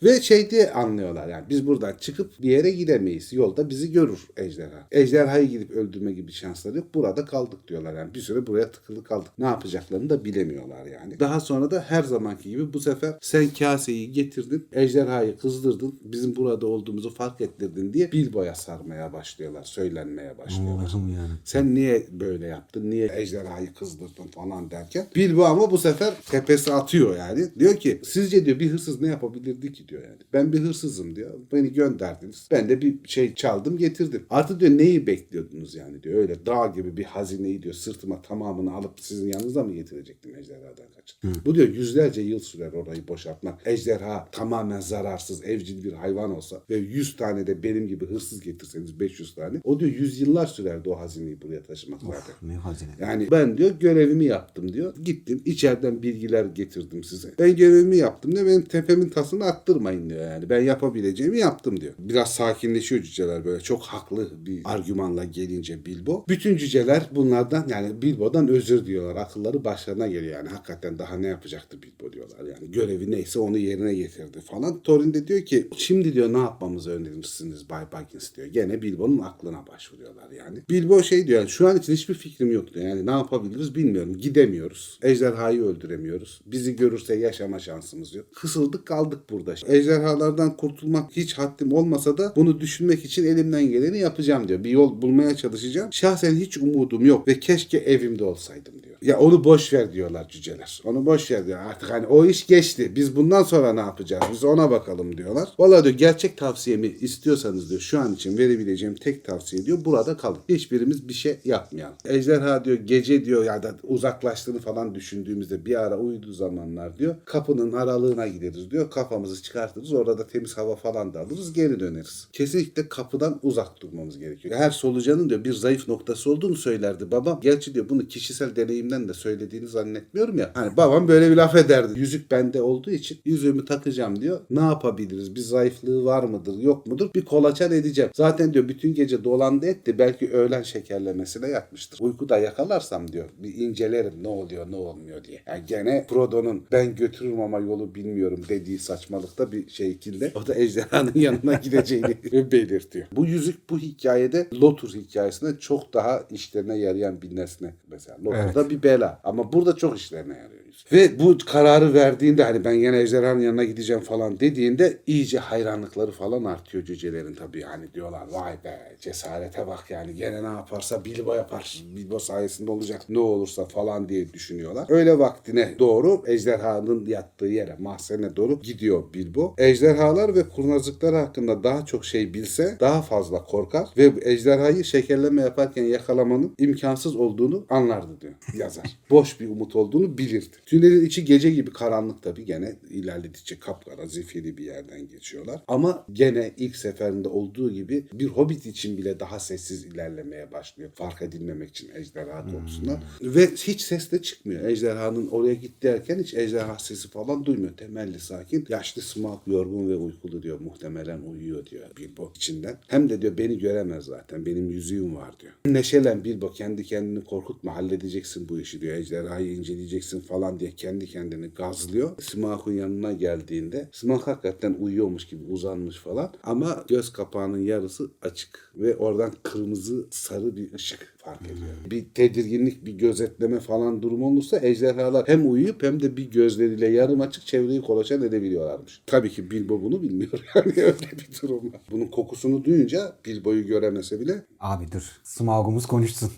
Ve şey diye anlıyorlar yani biz buradan çıkıp bir yere gidemeyiz. Yolda bizi görür ejderha. Ejderhayı gidip öldürme gibi şansları yok. Burada kaldık diyorlar yani. Bir süre buraya tıkılı kaldık. Ne yapacaklarını da bilemiyorlar yani. Daha sonra da her zamanki gibi bu sefer sen kaseyi getirdin. Ejderhayı kızdırdın. Bizim burada olduğumuzu fark ettirdin diye Bilbo'ya sarmaya başlıyorlar. Söylenmeye başlıyorlar.
Allah'ım yani.
Sen niye böyle yaptın? Niye ejderhayı kızdırdın falan derken. Bilbo ama bu sefer tepesi atıyor yani. Diyor ki sizce diyor bir hırsız ne yapabilirdi ki diyor yani. Ben bir hırsızım diyor. Beni gönderdiniz. Ben de bir şey çaldım getirdim. Artık diyor neyi bekliyordunuz yani diyor. Öyle dağ gibi bir hazineyi diyor sırtıma tamamını alıp sizin yanınıza mı getirecektim ejderhadan kaçıp. Bu diyor yüzlerce yıl sürer orayı boşaltmak. Ejderha tamamen zararsız evcil bir hayvan olsa ve 100 tane de benim gibi hırsız getirseniz 500 tane. O diyor yüzyıllar sürerdi o hazineyi buraya taşımak zaten.
Ne hazine.
Yani ben diyor görevimi yaptım diyor. Gittim içeriden bilgiler getirdim size. Ben görevimi yaptım diyor. Benim tepemin tasını attırmayın diyor yani. Ben yapabileceğimi yaptım diyor. Biraz sakinleşiyor cüceler böyle. Çok haklı bir argümanla gelince Bilbo. Bütün cüceler bunlardan yani Bilbo'dan özür diyorlar. Akılları başlarına geliyor yani. Hakikaten daha ne yapacaktı Bilbo diyorlar yani. Görevi neyse onu yerine getirdi falan. Thorin de diyor ki şimdi diyor ne yapmamızı önerirsiniz Bay Baggins diyor. Gene Bilbo'nun aklına başvuruyorlar yani. Bilbo şey diyor yani şu an için hiçbir fikrim yok diyor. Yani ne yapabiliriz bilmiyorum. Gidemiyoruz. Ejderhayı öldüremiyoruz. Bizi görürse yaşama şansımız yok. Kısıldık kaldık burada. Ejderhalardan kurtulmak hiç haddim olmasa da bunu düşünmek için elimden geleni yapacağım diyor. Bir yol bulmaya çalışacağım. Şahsen hiç umudum yok ve keşke evimde olsaydım diyor. Ya onu boş ver diyorlar cüceler. Onu boş ver diyor. Artık hani o iş geçti. Biz bundan sonra ne yapacağız? Biz ona bakalım diyorlar. Valla diyor gerçek tavsiyemi istiyorsanız diyor şu an için verebileceğim tek tavsiye diyor burada kalın. Hiçbirimiz bir şey yapmayalım. Ejderha diyor gece diyor ya da uzaklaştığını falan düşündüğümüzde bir ara uyuduğu zamanlar diyor kapının aralığına gideriz diyor. Kafamızı çıkartırız. Orada da temiz hava falan da alırız. Geri döneriz. Kesinlikle kapıdan uzak durmamız gerekiyor. Her solucanın diyor bir zayıf noktası olduğunu söylerdi babam. Gerçi diyor bunu kişisel deneyimden de söylediğini zannetmiyorum ya. Hani babam böyle bir laf ederdi. Yüzük bende olduğu için yüzüğümü takacağım diyor. Ne yapabiliriz? Bir zayıflığı var mıdır yok mudur? Bir kolaçan edeceğim. Zaten diyor bütün gece dolandı etti. Belki öğlen şekerlemesine yatmıştır. Uykuda yakalarsam diyor bir incelerim ne oluyor ne olmuyor diye. Yani gene Frodo'nun ben götürürüm ama yolu bilmiyorum dediği saçmalıkta bir şekilde o da ejderhanın yanına gideceğini belirtiyor. Bu yüzük bu hikayede Lotus hikayesinde çok daha işlerine yarayan bir nesne. Mesela Lotus da bir bela ama burada çok işlerine yarıyor. Yüzük. Ve bu kararı verdiğinde hani ben gene ejderhanın yanına gideceğim falan dediğinde iyice hayranlıkları falan artıyor cücelerin tabii. Hani diyorlar vay be cesarete bak yani gene ne yaparsa Bilbo yapar. Bilbo sayesinde olacak ne olursa falan diye düşünüyorlar. Öyle vaktine doğru ejderhanın yattığı yere mahzene doğru gidiyor Bilbo. Ejderhalar ve kurnazlıklar hakkında daha çok şey bilse daha fazla korkar ve ejderhayı şekerleme yaparken yakalamanın imkansız olduğunu anlardı diyor yazar. Boş bir umut olduğunu bilirdi. Tünelin içi gece gibi karanlık tabii gene ilerledikçe kapkara zifiri bir yerden geçiyorlar. Ama gene ilk seferinde olduğu gibi bir hobbit için bile daha sessiz ilerlemeye başlıyor. Fark edilmemek için ejderha konusunda. Ve hiç ses de çıkmıyor. Ejderhanın oraya git derken hiç ejderha sesi falan duymuyor. Temelli sakin. Yaşlı Smaug yorgun ve uykulu diyor. Muhtemelen uyuyor diyor Bilbo içinden. Hem de diyor beni göremez zaten. Benim yüzüğüm var diyor. Neşelen Bilbo kendi kendini korkutma halledeceksin bu işi diyor. Ejderhayı inceleyeceksin falan diye kendi kendini gazlıyor. Smaug'un yanına geldiğinde Smaug hakikaten uyuyormuş gibi uzanmış falan. Ama göz kapağının yarısı açık. Ve oradan kırmızı sarı bir ışık fark ediyor. Bir tedirginlik, bir gözetleme falan durum olursa ejderhalar hem uyuyup hem de bir gözleriyle yarım açık çevreyi kolaçan edebiliyorlarmış. Tabii ki Bilbo bunu bilmiyor. Yani öyle bir durum var. Bunun kokusunu duyunca Bilbo'yu göremese bile
Abi dur. Smaug'umuz konuşsun.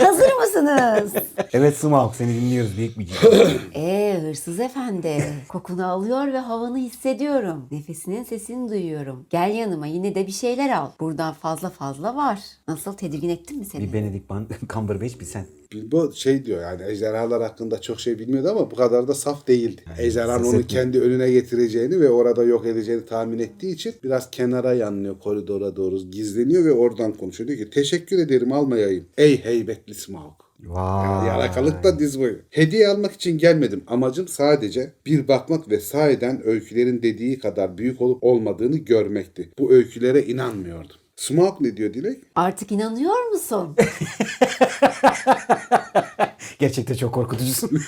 Hazır mısınız?
evet Smaug seni dinliyoruz büyük bir ciddi.
Ee hırsız efendi. Kokunu alıyor ve havanı hissediyorum. Nefesinin sesini duyuyorum. Gel yanıma yine de bir şeyler al. Buradan fazla fazla var. Nasıl tedirgin ettim mi seni?
bir Benedict Ban- Cumberbatch bir sen.
Bilbo şey diyor yani ejderhalar hakkında çok şey bilmiyordu ama bu kadar da saf değildi. Ejderhanın
ses
onu
etmiyor.
kendi önüne getireceğini ve orada yok edeceğini tahmin ettiği için biraz kenara yanlıyor, koridora doğru gizleniyor ve oradan konuşuyor. Diyor ki teşekkür ederim almayayım. Ey heybetli Smaug.
Vay.
Yalakalık da diz boyu. Hediye almak için gelmedim. Amacım sadece bir bakmak ve sahiden öykülerin dediği kadar büyük olup olmadığını görmekti. Bu öykülere inanmıyordum. Smaug ne diyor Dilek?
Artık inanıyor musun?
Gerçekten çok korkutucusun.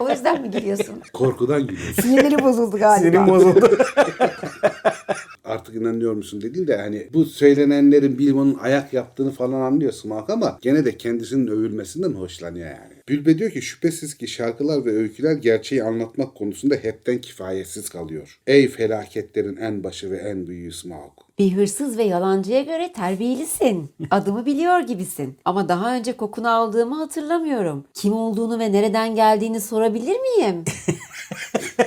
o yüzden mi gülüyorsun?
Korkudan gülüyor.
Sinirleri bozuldu galiba.
Senin bozuldu.
artık inanıyor musun dediğinde hani bu söylenenlerin Bilbo'nun ayak yaptığını falan anlıyor Smaug ama gene de kendisinin övülmesinden hoşlanıyor yani. Bülbe diyor ki şüphesiz ki şarkılar ve öyküler gerçeği anlatmak konusunda hepten kifayetsiz kalıyor. Ey felaketlerin en başı ve en büyüğü Smaug.
Bir hırsız ve yalancıya göre terbiyelisin. Adımı biliyor gibisin. Ama daha önce kokunu aldığımı hatırlamıyorum. Kim olduğunu ve nereden geldiğini sorabilir miyim?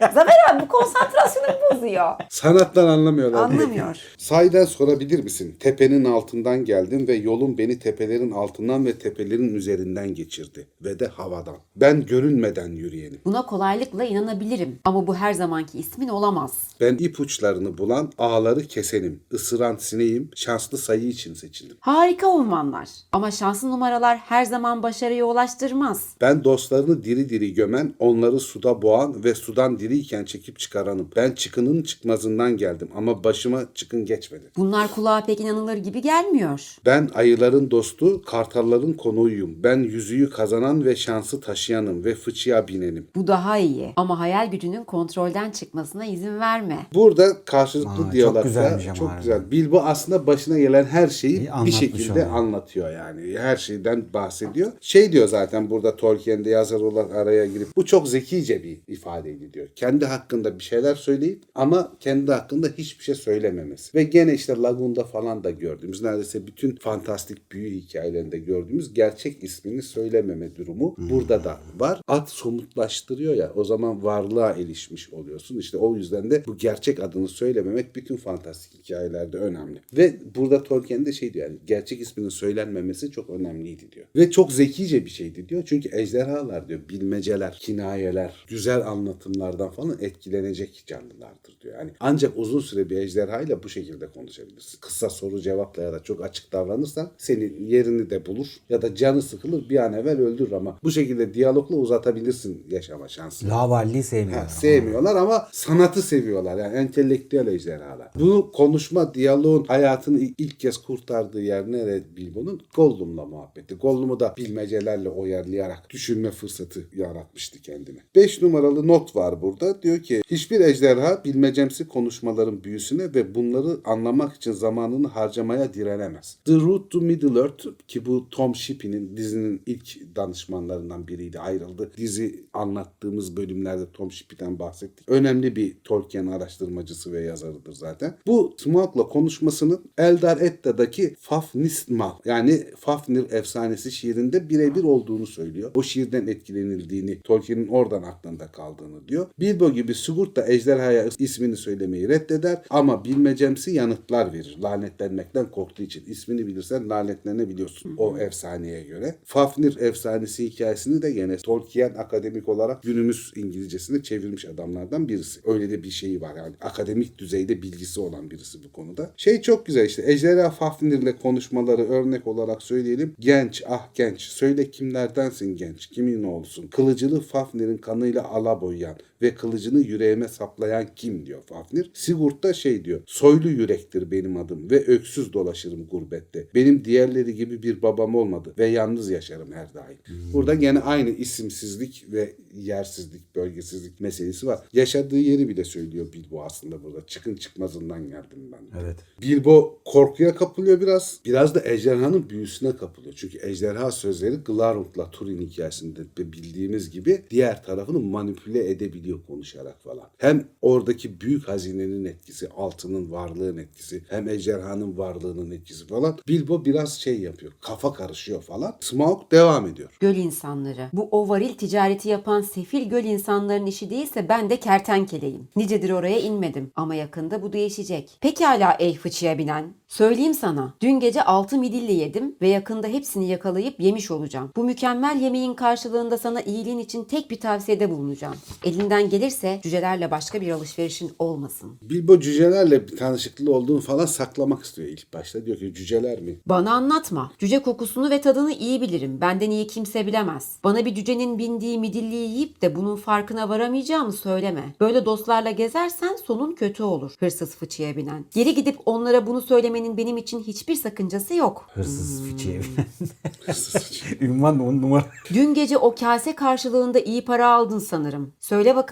Zafer abi bu konsantrasyonumu bozuyor.
Sanattan anlamıyorlar.
Anlamıyor.
Sahiden sorabilir misin? Tepenin altından geldim ve yolum beni tepelerin altından ve tepelerin üzerinden geçirdi. Ve de havadan. Ben görünmeden yürüyenim.
Buna kolaylıkla inanabilirim. Ama bu her zamanki ismin olamaz.
Ben ipuçlarını bulan ağları kesenim. Isıran sineğim. Şanslı sayı için seçildim.
Harika ummanlar. Ama şanslı numaralar her zaman başarıya ulaştırmaz.
Ben dostlarını diri diri gömen, onları suda boğan ve sudan diriyken çekip çıkaranım. Ben çıkının çıkmazından geldim ama başıma çıkın geçmedi.
Bunlar kulağa pek inanılır gibi gelmiyor.
Ben ayıların dostu, kartalların konuğuyum. Ben yüzüğü kazanan ve şansı taşıyanım ve fıçıya binenim.
Bu daha iyi. Ama hayal gücünün kontrolden çıkmasına izin verme.
Burada karşılıklı
Aa,
diyalogda
çok güzelmiş ama
çok
harbiden.
güzel. Bilbo aslında başına gelen her şeyi
İyi
bir
anlatmış
şekilde
oluyor.
anlatıyor yani. Her şeyden bahsediyor. Şey diyor zaten burada Tolkien'de yazar olarak araya girip bu çok zekice bir ifade ibareydi diyor. Kendi hakkında bir şeyler söyleyip ama kendi hakkında hiçbir şey söylememesi. Ve gene işte Lagoon'da falan da gördüğümüz neredeyse bütün fantastik büyü hikayelerinde gördüğümüz gerçek ismini söylememe durumu burada da var. At somutlaştırıyor ya o zaman varlığa erişmiş oluyorsun. İşte o yüzden de bu gerçek adını söylememek bütün fantastik hikayelerde önemli. Ve burada Tolkien de şey diyor yani gerçek isminin söylenmemesi çok önemliydi diyor. Ve çok zekice bir şeydi diyor. Çünkü ejderhalar diyor bilmeceler, kinayeler, güzel anlatımlardan falan etkilenecek canlılardır diyor. Yani ancak uzun süre bir ejderhayla bu şekilde konuşabilirsin. Kısa soru cevapla ya da çok açık davranırsan senin yerini de bulur ya da canı sıkılır bir an evvel öldürür ama bu şekilde diyalogla uzatabilirsin yaşama şansını.
Lavalliği sevmiyor.
Ha, sevmiyorlar ama sanatı seviyorlar. Yani entelektüel ejderhalar. Bu konuşma, diyaloğun hayatını il- ilk kez kurtardığı yer nere Bilbo'nun? Gollum'la muhabbeti. Gollum'u da bilmecelerle oyarlayarak düşünme fırsatı yaratmıştı kendine. 5 numaralı not var burada. Diyor ki hiçbir ejderha bilmecemsi konuşmaların büyüsüne ve bunları anlamak için zamanını harcamaya direnemez. The Route to Middle Earth ki bu Tom Shippey'nin dizinin ilk danışmanlarından biriydi ayrıldı. Dizi anlattığımız bölümlerde Tom Shippey'den bahsettik. Önemli bir Tolkien araştırmacısı ve yazarıdır zaten. Bu Smaug'la konuşmasının Eldar Edda'daki Fafnismal yani Fafnir efsanesi şiirinde birebir olduğunu söylüyor. O şiirden etkilenildiğini, Tolkien'in oradan aklında kaldığını diyor. Bilbo gibi Sigurd da ejderhaya ismini söylemeyi reddeder ama bilmecemsi yanıtlar verir. Lanetlenmekten korktuğu için. ismini bilirsen lanetlenebiliyorsun o efsaneye göre. Fafnir efsanesi hikayesini de gene Tolkien akademik olarak günümüz İngilizcesine çevirmiş adamlardan birisi. Öyle de bir şeyi var yani akademik düzeyde bilgisi olan birisi bu konuda. Şey çok güzel işte Ejderha Fafnir'le konuşmaları örnek olarak söyleyelim. Genç ah genç söyle kimlerdensin genç kimin oğlusun? Kılıcını Fafnir'in kanıyla ala Yeah. Ve kılıcını yüreğime saplayan kim diyor Fafnir. Sigurd da şey diyor. Soylu yürektir benim adım ve öksüz dolaşırım gurbette. Benim diğerleri gibi bir babam olmadı ve yalnız yaşarım her daim. Burada gene aynı isimsizlik ve yersizlik, bölgesizlik meselesi var. Yaşadığı yeri bile söylüyor Bilbo aslında burada. Çıkın çıkmazından geldim ben.
Evet.
Bilbo korkuya kapılıyor biraz. Biraz da ejderhanın büyüsüne kapılıyor. Çünkü ejderha sözleri Glarung'la Turin hikayesinde de bildiğimiz gibi diğer tarafını manipüle edebiliyor konuşarak falan. Hem oradaki büyük hazinenin etkisi, altının varlığın etkisi, hem ejderhanın varlığının etkisi falan. Bilbo biraz şey yapıyor. Kafa karışıyor falan. Smaug devam ediyor.
Göl insanları. Bu o varil ticareti yapan sefil göl insanların işi değilse ben de kertenkeleyim. Nicedir oraya inmedim ama yakında bu değişecek. Pekala ey fıçıya binen. Söyleyeyim sana. Dün gece altı midilli yedim ve yakında hepsini yakalayıp yemiş olacağım. Bu mükemmel yemeğin karşılığında sana iyiliğin için tek bir tavsiyede bulunacağım. Elinden gelirse cücelerle başka bir alışverişin olmasın.
Bilbo cücelerle bir tanışıklığı olduğunu falan saklamak istiyor ilk başta. Diyor ki cüceler mi?
Bana anlatma. Cüce kokusunu ve tadını iyi bilirim. Benden iyi kimse bilemez. Bana bir cücenin bindiği midilliyi yiyip de bunun farkına varamayacağımı söyleme. Böyle dostlarla gezersen sonun kötü olur. Hırsız fıçıya binen. Geri gidip onlara bunu söylemenin benim için hiçbir sakıncası yok.
Hırsız fiçiye Ünvan on numara.
Dün gece o kase karşılığında iyi para aldın sanırım. Söyle bakalım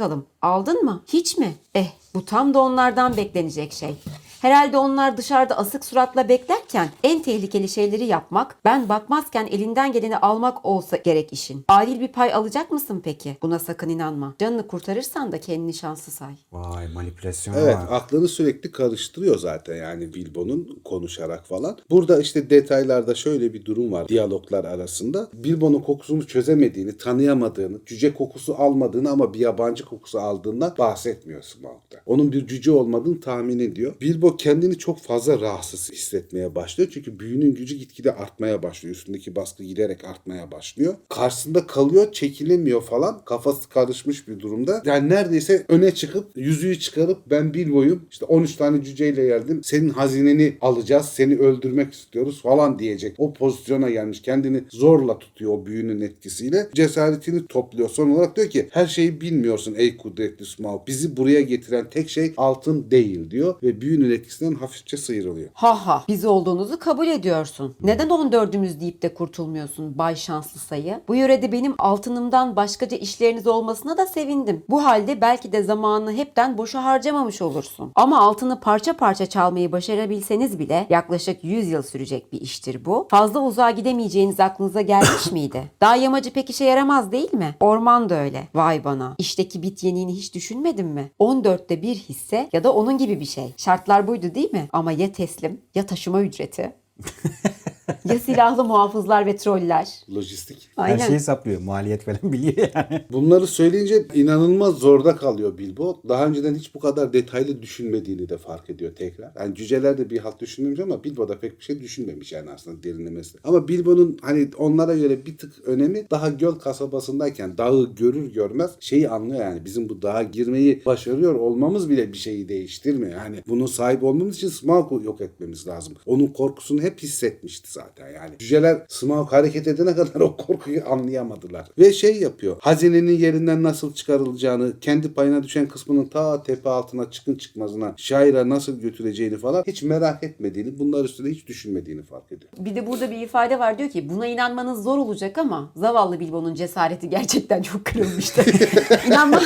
aldın mı? Hiç mi? Eh bu tam da onlardan beklenecek şey. Herhalde onlar dışarıda asık suratla beklerken en tehlikeli şeyleri yapmak, ben bakmazken elinden geleni almak olsa gerek işin. Adil bir pay alacak mısın peki? Buna sakın inanma. Canını kurtarırsan da kendini şanslı say.
Vay manipülasyon
Evet
var.
aklını sürekli karıştırıyor zaten yani Bilbo'nun konuşarak falan. Burada işte detaylarda şöyle bir durum var diyaloglar arasında. Bilbo'nun kokusunu çözemediğini, tanıyamadığını, cüce kokusu almadığını ama bir yabancı kokusu aldığından bahsetmiyor Smaug'da. Onun bir cüce olmadığını tahmin ediyor. Bilbo kendini çok fazla rahatsız hissetmeye başlıyor. Çünkü büyünün gücü gitgide artmaya başlıyor. Üstündeki baskı giderek artmaya başlıyor. Karşısında kalıyor, çekilemiyor falan. Kafası karışmış bir durumda. Yani neredeyse öne çıkıp yüzüğü çıkarıp ben Bilbo'yum. İşte 13 tane cüceyle geldim. Senin hazineni alacağız. Seni öldürmek istiyoruz falan diyecek. O pozisyona gelmiş. Kendini zorla tutuyor o büyünün etkisiyle. Cesaretini topluyor. Son olarak diyor ki her şeyi bilmiyorsun ey kudretli Smaug. Bizi buraya getiren tek şey altın değil diyor. Ve büyünün etkisinden hafifçe sıyrılıyor.
Ha ha biz olduğunuzu kabul ediyorsun. Neden 14'ümüz deyip de kurtulmuyorsun Bay Şanslı Sayı? Bu yörede benim altınımdan başkaca işleriniz olmasına da sevindim. Bu halde belki de zamanını hepten boşa harcamamış olursun. Ama altını parça parça çalmayı başarabilseniz bile yaklaşık 100 yıl sürecek bir iştir bu. Fazla uzağa gidemeyeceğiniz aklınıza gelmiş miydi? Dağ yamacı pek işe yaramaz değil mi? Orman da öyle. Vay bana. İşteki bit yeniğini hiç düşünmedin mi? 14'te bir hisse ya da onun gibi bir şey. Şartlar buydu değil mi? Ama ya teslim ya taşıma ücreti. ya silahlı muhafızlar ve troller.
Lojistik.
Her
Aynen.
şeyi hesaplıyor. Maliyet falan biliyor yani.
Bunları söyleyince inanılmaz zorda kalıyor Bilbo. Daha önceden hiç bu kadar detaylı düşünmediğini de fark ediyor tekrar. Yani cüceler de bir halt düşünmemiş ama Bilbo da pek bir şey düşünmemiş yani aslında derinlemesine. Ama Bilbo'nun hani onlara göre bir tık önemi daha göl kasabasındayken dağı görür görmez şeyi anlıyor yani. Bizim bu dağa girmeyi başarıyor olmamız bile bir şeyi değiştirmiyor. Yani bunun sahip olmamız için Smaug'u yok etmemiz lazım. Onun korkusunu hep hissetmişti zaten yani. Cüceler Smaug hareket edene kadar o korkuyu anlayamadılar. Ve şey yapıyor. Hazinenin yerinden nasıl çıkarılacağını, kendi payına düşen kısmının ta tepe altına çıkın çıkmazına şaira nasıl götüreceğini falan hiç merak etmediğini, bunlar üstüne hiç düşünmediğini fark ediyor.
Bir de burada bir ifade var diyor ki buna inanmanız zor olacak ama zavallı Bilbo'nun cesareti gerçekten çok kırılmıştı. İnanma.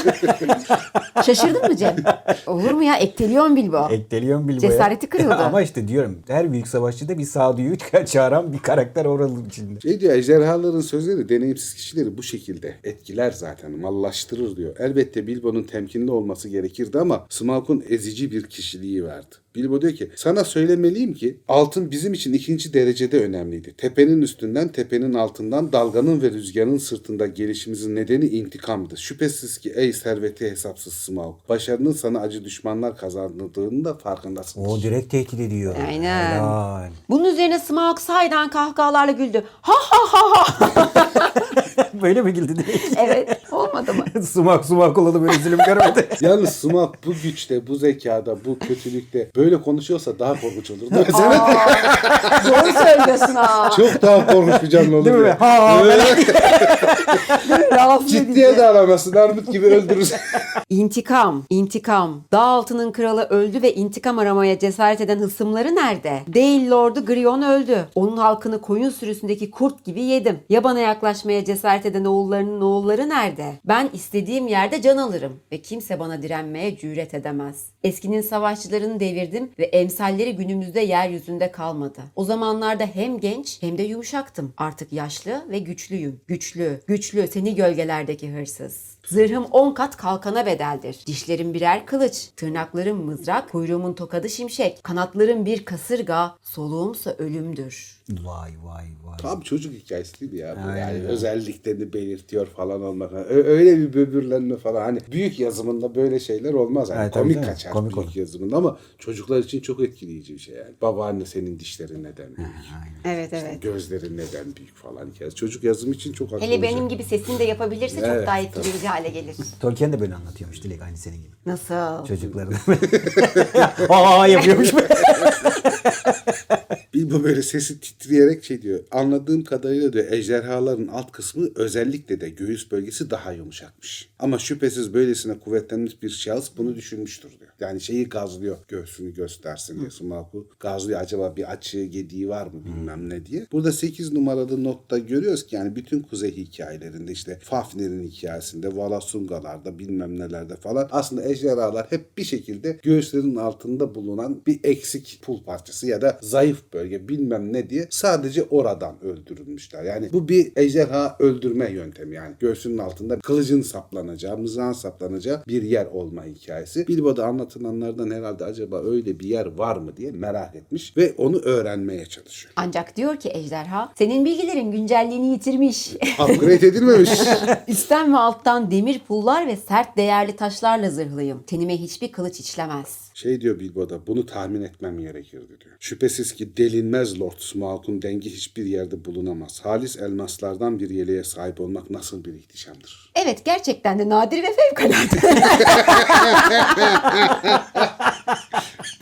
Şaşırdın mı Cem? Olur mu ya? Ekteliyon Bilbo.
Ekteliyorum Bilbo'ya.
Cesareti kırıldı.
Ama işte diyorum her büyük savaşçıda bir sağduyu çağıran bir karakter oralı içinde.
Şey diyor ejderhaların sözleri deneyimsiz kişileri bu şekilde etkiler zaten mallaştırır diyor. Elbette Bilbo'nun temkinli olması gerekirdi ama Smaug'un ezici bir kişiliği vardı. Bilbo diyor ki sana söylemeliyim ki altın bizim için ikinci derecede önemliydi. Tepenin üstünden tepenin altından dalganın ve rüzgarın sırtında gelişimizin nedeni intikamdı. Şüphesiz ki ey serveti hesapsız Smaug başarının sana acı düşmanlar kazandırdığının da farkındasın.
O direkt tehdit ediyor.
Aynen.
Helal.
Bunun üzerine Smaug sahiden kahkahalarla güldü. Ha ha ha ha.
Böyle mi güldü direkt?
Evet. Olmadı mı?
sumak sumak olalı böyle zulüm görmedi.
Yalnız Smaug bu güçte, bu zekada, bu kötülükte böyle konuşuyorsa daha korkunç olurdu.
Doğru söylüyorsun ha.
Çok daha korkunç bir canlı olur.
Değil mi? Ha,
Evet.
Rahatsız edici.
Ciddiye de alamazsın. Armut gibi öldürürüz.
İntikam, intikam. Dağ altının kralı öldü ve intikam aramaya cesaret eden hısımları nerede? Değil Lord'u Grion öldü. Onun halkını koyun sürüsündeki kurt gibi yedim. Ya bana yaklaşmaya cesaret eden oğullarının oğulları nerede? Ben istediğim yerde can alırım ve kimse bana direnmeye cüret edemez. Eskinin savaşçılarını devirdim ve emsalleri günümüzde yeryüzünde kalmadı. O zamanlarda hem genç hem de yumuşaktım. Artık yaşlı ve güçlüyüm. Güçlü, güçlü seni gölgelerdeki hırsız. Zırhım 10 kat kalkana bedeldir. Dişlerim birer kılıç, tırnaklarım mızrak, kuyruğumun tokadı şimşek, kanatlarım bir kasırga, soluğumsa ölümdür.
Vay vay vay.
Tam çocuk hikayesi değil mi ya? Bu
Aynen.
yani özelliklerini belirtiyor falan olmak. Öyle bir böbürlenme falan. Hani büyük yazımında böyle şeyler olmaz. Yani
Evet,
komik kaçar
Komik
büyük
olur.
yazımında ama çocuklar için çok etkileyici bir şey yani. Babaanne senin dişlerin neden büyük?
Evet evet.
Gözlerin neden büyük falan. hikayesi. Çocuk yazım için çok akıllıca.
Hele benim gibi sesini de yapabilirse çok
Evet,
daha etkileyici hale gelir.
Tolkien de böyle anlatıyormuş Dilek aynı senin gibi.
Nasıl?
Çocukları. Aa yapıyormuş.
Bilbo böyle sesi titreyerek şey diyor. Anladığım kadarıyla diyor ejderhaların alt kısmı özellikle de göğüs bölgesi daha yumuşakmış. Ama şüphesiz böylesine kuvvetlenmiş bir şahıs bunu düşünmüştür diyor. Yani şeyi gazlıyor göğsünü göstersin diye Smaug'u gazlıyor. Acaba bir açığı gediği var mı bilmem ne diye. Burada 8 numaralı notta görüyoruz ki yani bütün kuzey hikayelerinde işte Fafner'in hikayesinde Valasungalarda bilmem nelerde falan aslında ejderhalar hep bir şekilde göğüslerin altında bulunan bir eksik pul parçası ya da zayıf bölge bilmem ne diye sadece oradan öldürülmüşler. Yani bu bir ejderha öldürme yöntemi yani göğsünün altında kılıcın saplanacağı, mızrağın saplanacağı bir yer olma hikayesi. Bilbo'da anlatılanlardan herhalde acaba öyle bir yer var mı diye merak etmiş ve onu öğrenmeye çalışıyor.
Ancak diyor ki ejderha, senin bilgilerin güncelliğini yitirmiş.
Upgrade edilmemiş.
Üstten ve alttan demir pullar ve sert değerli taşlarla zırhlıyım. Tenime hiçbir kılıç işlemez.
Şey diyor Bilbo'da bunu tahmin etmem gerekirdi diyor. Şüphesiz ki delinmez Lord Smaug'un dengi hiçbir yerde bulunamaz. Halis elmaslardan bir yeleğe sahip olmak nasıl bir ihtişamdır.
Evet gerçekten de nadir ve fevkalade.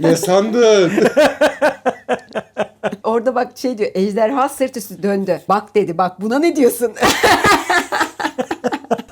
Ne sandın?
Orada bak şey diyor ejderha sırt üstü döndü. Bak dedi bak buna ne diyorsun?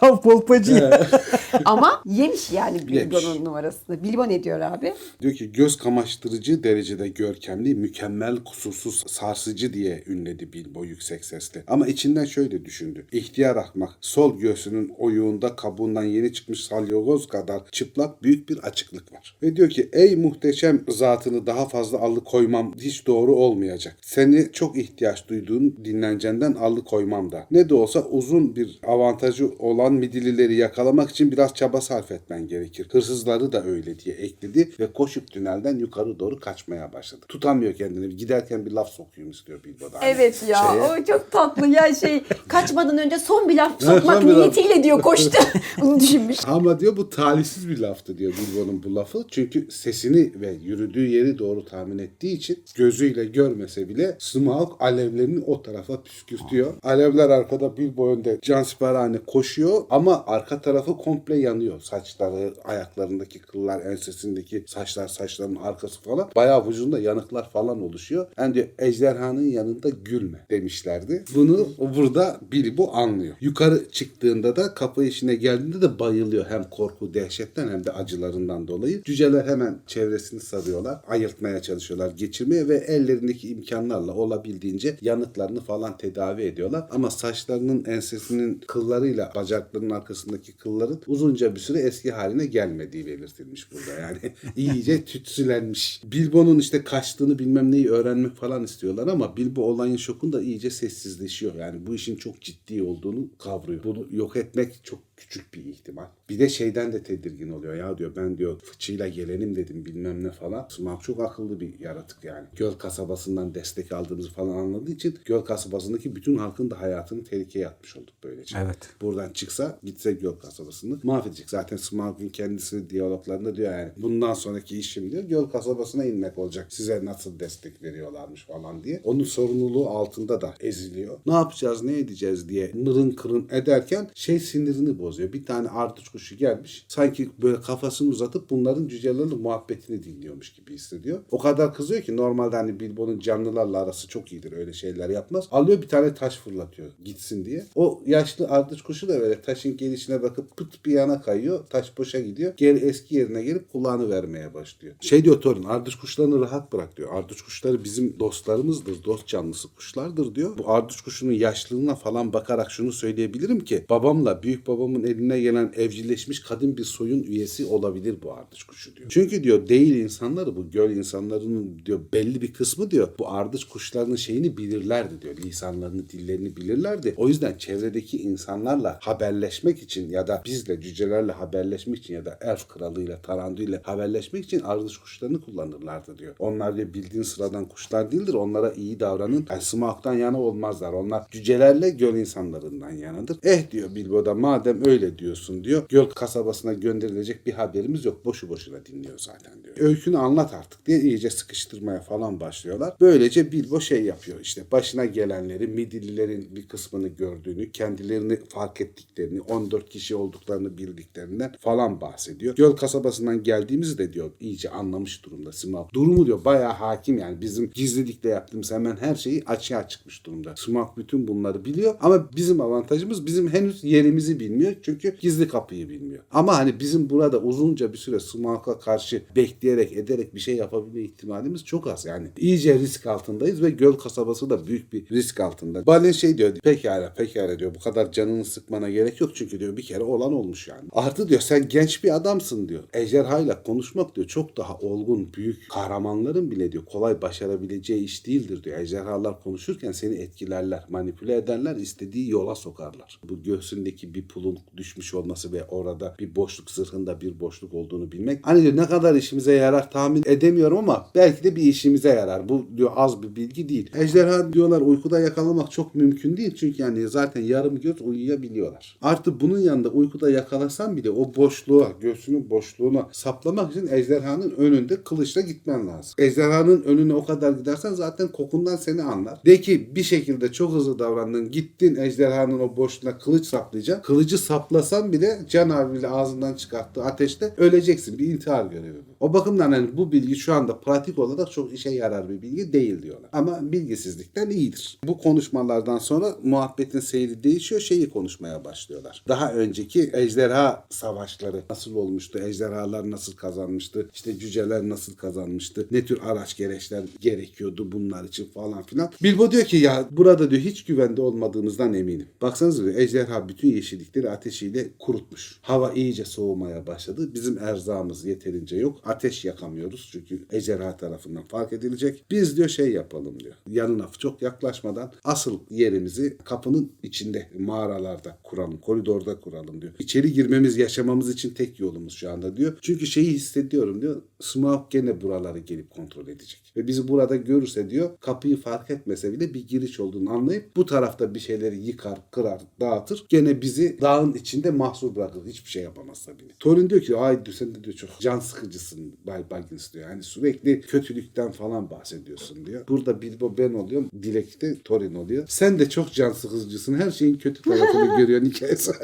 Tam polpacı ya.
Ama yemiş yani. Bilbo'nun numarasını. Bilbo ne diyor abi?
Diyor ki göz kamaştırıcı derecede görkemli, mükemmel, kusursuz, sarsıcı diye ünledi Bilbo yüksek sesle. Ama içinden şöyle düşündü. İhtiyar ahmak, sol göğsünün oyuğunda kabuğundan yeni çıkmış salyogoz kadar çıplak büyük bir açıklık var. Ve diyor ki ey muhteşem zatını daha fazla alıkoymam hiç doğru olmayacak. Seni çok ihtiyaç duyduğun dinlencenden alıkoymam da. Ne de olsa uzun bir avantajı olan midillileri yakalamak için biraz çaba sarf etmen gerekir. Hırsızları da öyle diye ekledi ve koşup tünelden yukarı doğru kaçmaya başladı. Tutamıyor kendini. Giderken bir laf sokayım istiyor Bilbo da. Hani
Evet ya
şeye.
o çok tatlı ya şey kaçmadan önce son bir laf sokmak niyetiyle diyor koştu. Bunu düşünmüş.
Ama diyor bu talihsiz bir laftı diyor Bilbo'nun bu lafı. Çünkü sesini ve yürüdüğü yeri doğru tahmin ettiği için gözüyle görmese bile Smaug alevlerini o tarafa püskürtüyor. Alevler arkada Bilbo önde cansiperhane koşuyor ama arka tarafı komple yanıyor. Saçları, ayaklarındaki kıllar, ensesindeki saçlar, saçların arkası falan. Bayağı vücudunda yanıklar falan oluşuyor. Yani diyor ejderhanın yanında gülme demişlerdi. Bunu burada Bilbo anlıyor. Yukarı çıktığında da kapı işine geldiğinde de bayılıyor. Hem korku, dehşetten hem de acılarından dolayı. Cüceler hemen çevresini sarıyorlar. Ayırtmaya çalışıyorlar, geçirmeye ve ellerindeki imkanlarla olabildiğince yanıklarını falan tedavi ediyorlar. Ama saçlarının ensesinin kıllarıyla bacaklarının arkasındaki kılların uzunca bir süre eski haline gelmediği belirtilmiş burada. Yani iyice tütsülenmiş. Bilbo'nun işte kaçtığını bilmem neyi öğrenmek falan istiyorlar ama Bilbo olayın şokunda iyice sessizleşiyor. Yani bu işin çok ciddi olduğunu kavruyor. Bunu yok etmek çok küçük bir ihtimal. Bir de şeyden de tedirgin oluyor. Ya diyor ben diyor fıçıyla gelenim dedim bilmem ne falan. Smaug çok akıllı bir yaratık yani. Göl kasabasından destek aldığımızı falan anladığı için göl kasabasındaki bütün halkın da hayatını tehlikeye atmış olduk böylece.
Evet.
Buradan çıksa gitse göl kasabasını mahvedecek. Zaten Smaug'un kendisi diyaloglarında diyor yani bundan sonraki işim diyor göl kasabasına inmek olacak. Size nasıl destek veriyorlarmış falan diye. Onun sorumluluğu altında da eziliyor. Ne yapacağız ne edeceğiz diye mırın kırın ederken şey sinirini bozuyor. Bir tane ardıç kuşu gelmiş. Sanki böyle kafasını uzatıp bunların cücelerle muhabbetini dinliyormuş gibi hissediyor. O kadar kızıyor ki normalde hani Bilbo'nun canlılarla arası çok iyidir. Öyle şeyler yapmaz. Alıyor bir tane taş fırlatıyor gitsin diye. O yaşlı ardıç kuşu da böyle taşın gelişine bakıp pıt bir yana kayıyor. Taş boşa gidiyor. Geri eski yerine gelip kulağını vermeye başlıyor. Şey diyor torun ardıç kuşlarını rahat bırak diyor. Ardıç kuşları bizim dostlarımızdır. Dost canlısı kuşlardır diyor. Bu ardıç kuşunun yaşlılığına falan bakarak şunu söyleyebilirim ki babamla büyük babamın eline gelen evcilleşmiş kadın bir soyun üyesi olabilir bu ardıç kuşu diyor. Çünkü diyor değil insanları bu göl insanlarının diyor belli bir kısmı diyor bu ardıç kuşlarının şeyini bilirlerdi diyor. Lisanlarını, dillerini bilirlerdi. O yüzden çevredeki insanlarla haberleşmek için ya da bizle cücelerle haberleşmek için ya da elf kralıyla, taranduyla haberleşmek için ardıç kuşlarını kullanırlardı diyor. Onlar diyor bildiğin sıradan kuşlar değildir. Onlara iyi davranın. Yani Smaug'dan yana olmazlar. Onlar cücelerle göl insanlarından yanadır. Eh diyor Bilbo da madem öyle diyorsun diyor. Göl kasabasına gönderilecek bir haberimiz yok. Boşu boşuna dinliyor zaten diyor. Öykünü anlat artık diye iyice sıkıştırmaya falan başlıyorlar. Böylece Bilbo şey yapıyor işte başına gelenleri Midillilerin bir kısmını gördüğünü, kendilerini fark ettiklerini, 14 kişi olduklarını bildiklerinden falan bahsediyor. Göl kasabasından geldiğimizi de diyor iyice anlamış durumda Smaug. Durumu diyor bayağı hakim yani bizim gizlilikle yaptığımız hemen her şeyi açığa çıkmış durumda. Smaug bütün bunları biliyor ama bizim avantajımız bizim henüz yerimizi bilmiyor çünkü gizli kapıyı bilmiyor. Ama hani bizim burada uzunca bir süre Smaug'a karşı bekleyerek ederek bir şey yapabilme ihtimalimiz çok az yani. iyice risk altındayız ve göl kasabası da büyük bir risk altında. Balin şey diyor pekala pekala diyor bu kadar canını sıkmana gerek yok çünkü diyor bir kere olan olmuş yani. Artı diyor sen genç bir adamsın diyor. Ejderhayla konuşmak diyor çok daha olgun büyük kahramanların bile diyor kolay başarabileceği iş değildir diyor. Ejderhalar konuşurken seni etkilerler, manipüle ederler, istediği yola sokarlar. Bu göğsündeki bir pulun düşmüş olması ve orada bir boşluk zırhında bir boşluk olduğunu bilmek. Hani diyor ne kadar işimize yarar tahmin edemiyorum ama belki de bir işimize yarar. Bu diyor az bir bilgi değil. Ejderha diyorlar uykuda yakalamak çok mümkün değil. Çünkü yani zaten yarım göz uyuyabiliyorlar. Artı bunun yanında uykuda yakalasan bile o boşluğa, göğsünün boşluğuna saplamak için ejderhanın önünde kılıçla gitmen lazım. Ejderhanın önüne o kadar gidersen zaten kokundan seni anlar. De ki bir şekilde çok hızlı davrandın. Gittin ejderhanın o boşluğuna kılıç saplayacaksın. Kılıcı saplasan bile canaviyle ağzından çıkarttığı ateşte öleceksin. Bir intihar görevi bu. O bakımdan hani bu bilgi şu anda pratik olarak çok işe yarar bir bilgi değil diyorlar. Ama bilgisizlikten iyidir. Bu konuşmalardan sonra muhabbetin seyri değişiyor. Şeyi konuşmaya başlıyorlar. Daha önceki ejderha savaşları nasıl olmuştu? Ejderhalar nasıl kazanmıştı? İşte cüceler nasıl kazanmıştı? Ne tür araç gereçler gerekiyordu bunlar için falan filan. Bilbo diyor ki ya burada diyor hiç güvende olmadığımızdan eminim. Baksanıza diyor ejderha bütün yeşillikleri ateşiyle kurutmuş. Hava iyice soğumaya başladı. Bizim erzağımız yeterince yok. Ateş yakamıyoruz çünkü ejderha tarafından fark edilecek. Biz diyor şey yapalım diyor. Yanına çok yaklaşmadan asıl yerimizi kapının içinde mağaralarda kuralım. Koridorda kuralım diyor. İçeri girmemiz yaşamamız için tek yolumuz şu anda diyor. Çünkü şeyi hissediyorum diyor. Smaug gene buraları gelip kontrol edecek. Ve bizi burada görürse diyor kapıyı fark etmese bile bir giriş olduğunu anlayıp bu tarafta bir şeyleri yıkar, kırar, dağıtır. Gene bizi dağın içinde mahsur bırakır. Hiçbir şey yapamazsa bile. Thorin diyor ki ay diyor sen de diyor çok can sıkıcısın Bay Baggins diyor. Hani sürekli kötülükten falan bahsediyorsun diyor. Burada Bilbo ben oluyorum. Dilek de Thorin oluyor. Sen de çok can sıkıcısın. Her şeyin kötü tarafını görüyorsun hikayesi var.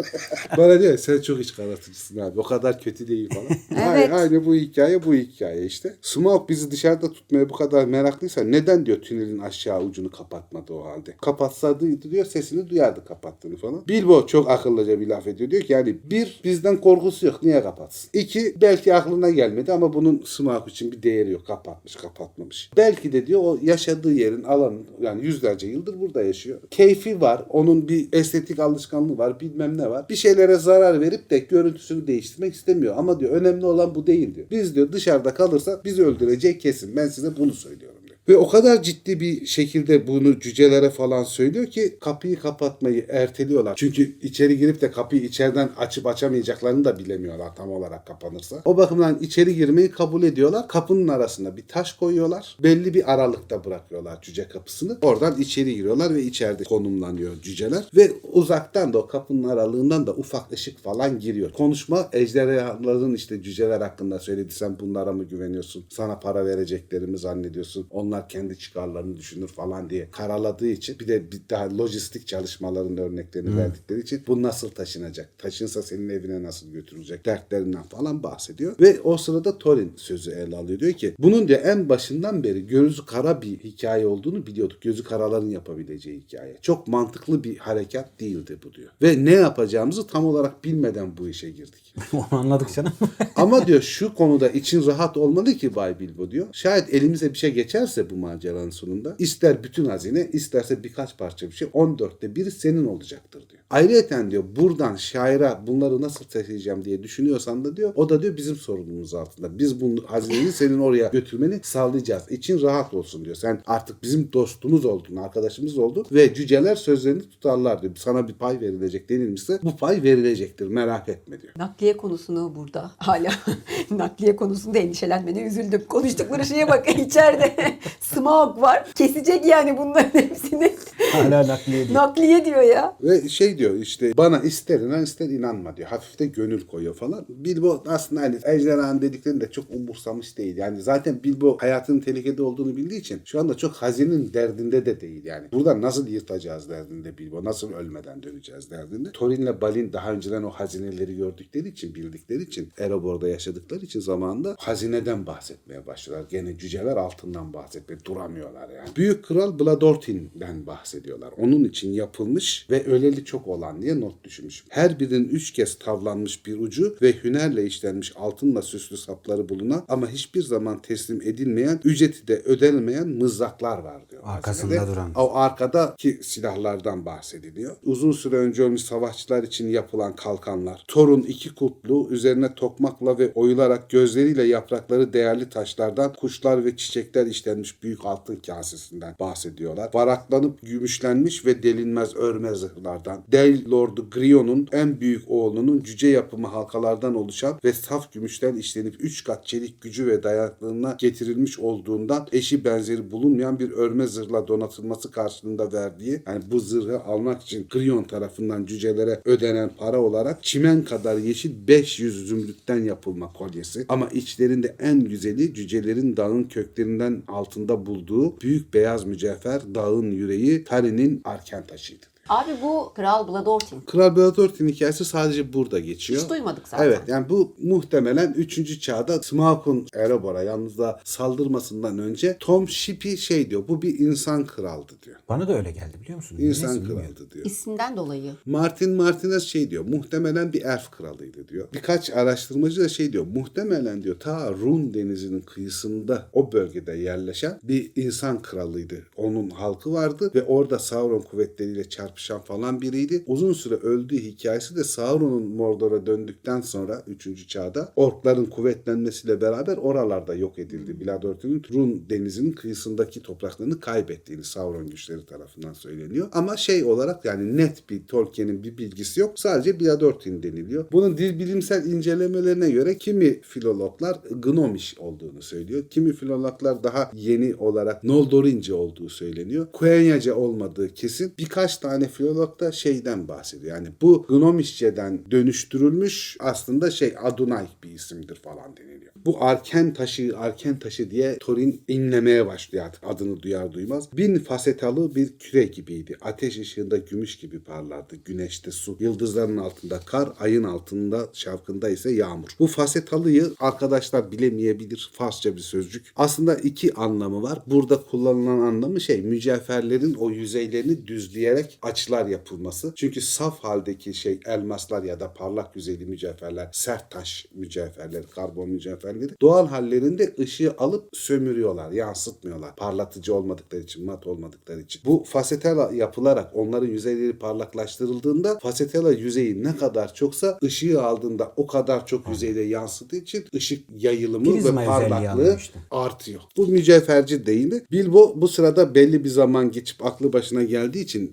Bana diyor sen çok iç karartıcısın abi. O kadar kötü değil falan.
Evet.
Aynı, aynı bu hikaye bu hikaye işte. Smaug bizi dışarıda tutmaya bu kadar meraklıysa neden diyor tünelin aşağı ucunu kapatmadı o halde. Kapatsaydı diyor sesini duyardı kapattığını falan. Bilbo çok akıllıca bir laf ediyor. Diyor ki yani bir bizden korkusu yok niye kapatsın. İki belki aklına gelmedi ama bunun Smaug için bir değeri yok. Kapatmış kapatmamış. Belki de diyor o yaşadığı yerin alanı yani yüzlerce yıldır burada yaşıyor. Keyfi var. Onun bir estetik alışkanlığı var. Bilmem ne var. Bir şeylere zarar verip de görüntüsünü değiştirmek istemiyor. Ama diyor önemli olan bu değil diyor. Biz diyor dışarıda kalırsak bizi öldürecek kesin. Ben size bunu söylüyorum diyor. Ve o kadar ciddi bir şekilde bunu cücelere falan söylüyor ki kapıyı kapatmayı erteliyorlar. Çünkü içeri girip de kapıyı içeriden açıp açamayacaklarını da bilemiyorlar tam olarak kapanırsa. O bakımdan içeri girmeyi kabul ediyorlar. Kapının arasına bir taş koyuyorlar. Belli bir aralıkta bırakıyorlar cüce kapısını. Oradan içeri giriyorlar ve içeride konumlanıyor cüceler. Ve uzaktan da o kapının aralığından da ufak ışık falan giriyor. Konuşma ejderhaların işte cüceler hakkında söyledi. Sen bunlara mı güveniyorsun? Sana para vereceklerimi zannediyorsun. Onlar kendi çıkarlarını düşünür falan diye karaladığı için bir de bir daha lojistik çalışmaların örneklerini verdikleri için bu nasıl taşınacak? Taşınsa senin evine nasıl götürülecek? Dertlerinden falan bahsediyor. Ve o sırada Thorin sözü ele alıyor. Diyor ki bunun diyor en başından beri gözü kara bir hikaye olduğunu biliyorduk. Gözü karaların yapabileceği hikaye. Çok mantıklı bir harekat değildi bu diyor. Ve ne yapacağımızı tam olarak bilmeden bu işe girdik.
Onu anladık canım.
Ama diyor şu konuda için rahat olmalı ki Bay Bilbo diyor. Şayet elimize bir şey geçerse bu maceranın sonunda ister bütün hazine isterse birkaç parça bir şey 14'te biri senin olacaktır diyor. Ayrıyeten diyor buradan şaira bunları nasıl taşıyacağım diye düşünüyorsan da diyor o da diyor bizim sorumluluğumuz altında. Biz bu hazineyi senin oraya götürmeni sağlayacağız. İçin rahat olsun diyor. Sen artık bizim dostumuz oldun, arkadaşımız oldun ve cüceler sözlerini tutarlar diyor. Sana bir pay verilecek denilmişse bu pay verilecektir merak etme diyor.
Nakliye konusunu burada hala nakliye konusunda endişelenmene üzüldüm. Konuştukları şeye bak içeride Smaug var. Kesecek yani bunların hepsini.
Hala nakliye ediyor.
nakliye diyor ya.
Ve şey diyor işte bana ister inan ister inanma diyor. Hafif de gönül koyuyor falan. Bilbo aslında hani ejderhanın dediklerini de çok umursamış değil. Yani zaten Bilbo hayatının tehlikede olduğunu bildiği için şu anda çok hazinenin derdinde de değil yani. Buradan nasıl yırtacağız derdinde Bilbo. Nasıl ölmeden döneceğiz derdinde. Thorin'le Balin daha önceden o hazineleri gördükleri için bildikleri için Erebor'da yaşadıkları için zamanında hazineden bahsetmeye başlıyorlar. Gene cüceler altından bahsetmeye duramıyorlar yani. Büyük Kral Bladortin'den bahsediyorlar. Onun için yapılmış ve öleli çok olan diye not düşmüş. Her birinin üç kez tavlanmış bir ucu ve hünerle işlenmiş altınla süslü sapları bulunan ama hiçbir zaman teslim edilmeyen, ücreti de ödenmeyen mızraklar var diyor.
Arkasında
hazinede.
duran.
O arkadaki silahlardan bahsediliyor. Uzun süre önce ölmüş savaşçılar için yapılan kalkanlar. Thor'un iki kutlu üzerine tokmakla ve oyularak gözleriyle yaprakları değerli taşlardan kuşlar ve çiçekler işlenmiş büyük altın kasesinden bahsediyorlar. Varaklanıp gümüşlenmiş ve delinmez örme zırhlardan. Del Lordu Grion'un en büyük oğlunun cüce yapımı halkalardan oluşan ve saf gümüşten işlenip 3 kat çelik gücü ve dayanıklılığına getirilmiş olduğundan eşi benzeri bulunmayan bir örme zırhla donatılması karşılığında verdiği yani bu zırhı almak için Grion tarafından cücelere ödenen para olarak çimen kadar yeşil 500 zümrütten yapılma kolyesi ama içlerinde en güzeli cücelerin dağın köklerinden altında bulduğu büyük beyaz mücevher dağın yüreği Tari'nin arken taşıydı.
Abi bu Kral Bladortin.
Kral Beodort'un hikayesi sadece burada geçiyor.
Hiç duymadık zaten.
Evet yani bu muhtemelen 3. çağda Smaug'un Erebor'a yalnız da saldırmasından önce Tom Shippey şey diyor bu bir insan kraldı diyor.
Bana da öyle geldi biliyor musun?
İnsan
Neyse, bilmiyorum.
kraldı diyor.
İsimden dolayı.
Martin Martinez şey diyor muhtemelen bir elf kralıydı diyor. Birkaç araştırmacı da şey diyor muhtemelen diyor ta Run denizinin kıyısında o bölgede yerleşen bir insan kralıydı. Onun halkı vardı ve orada Sauron kuvvetleriyle çarpışan falan biriydi. Uzun süre öldüğü hikayesi de Sauron'un Mordor'a döndükten sonra 3. çağda orkların kuvvetlenmesiyle beraber oralarda yok edildi. Bladort'un Run denizinin kıyısındaki topraklarını kaybettiğini Sauron güçleri tarafından söyleniyor. Ama şey olarak yani net bir Tolkien'in bir bilgisi yok. Sadece Bladortin deniliyor. Bunun dil bilimsel incelemelerine göre kimi filologlar Gnomish olduğunu söylüyor. Kimi filologlar daha yeni olarak Noldorince olduğu söyleniyor. Quenya olmadığı kesin. Birkaç tane filolog da şeyden bahsediyor. Yani bu Gnomishçeden dönüştürülmüş aslında şey Adunay bir isimdir falan deniliyor. Bu arken taşı, arken taşı diye Thorin inlemeye başlıyor artık adını duyar duymaz. Bin fasetalı bir küre gibiydi. Ateş ışığında gümüş gibi parlardı. Güneşte su, yıldızların altında kar, ayın altında şavkında ise yağmur. Bu fasetalıyı arkadaşlar bilemeyebilir. Farsça bir sözcük. Aslında iki anlamı var. Burada kullanılan anlamı şey mücevherlerin o yüzeylerini düzleyerek açılar yapılması. Çünkü saf haldeki şey elmaslar ya da parlak yüzeyli mücevherler, sert taş mücevherleri, karbon mücevherleri doğal hallerinde ışığı alıp sömürüyorlar, yansıtmıyorlar. Parlatıcı olmadıkları için, mat olmadıkları için. Bu fasetela yapılarak onların yüzeyleri parlaklaştırıldığında fasetela yüzeyi ne kadar çoksa ışığı aldığında o kadar çok yüzeyde yansıdığı için ışık yayılımı
Prizma
ve parlaklığı
işte.
artıyor. Bu mücevherci deyimi. Bilbo bu sırada belli bir zaman geçip aklı başına geldiği için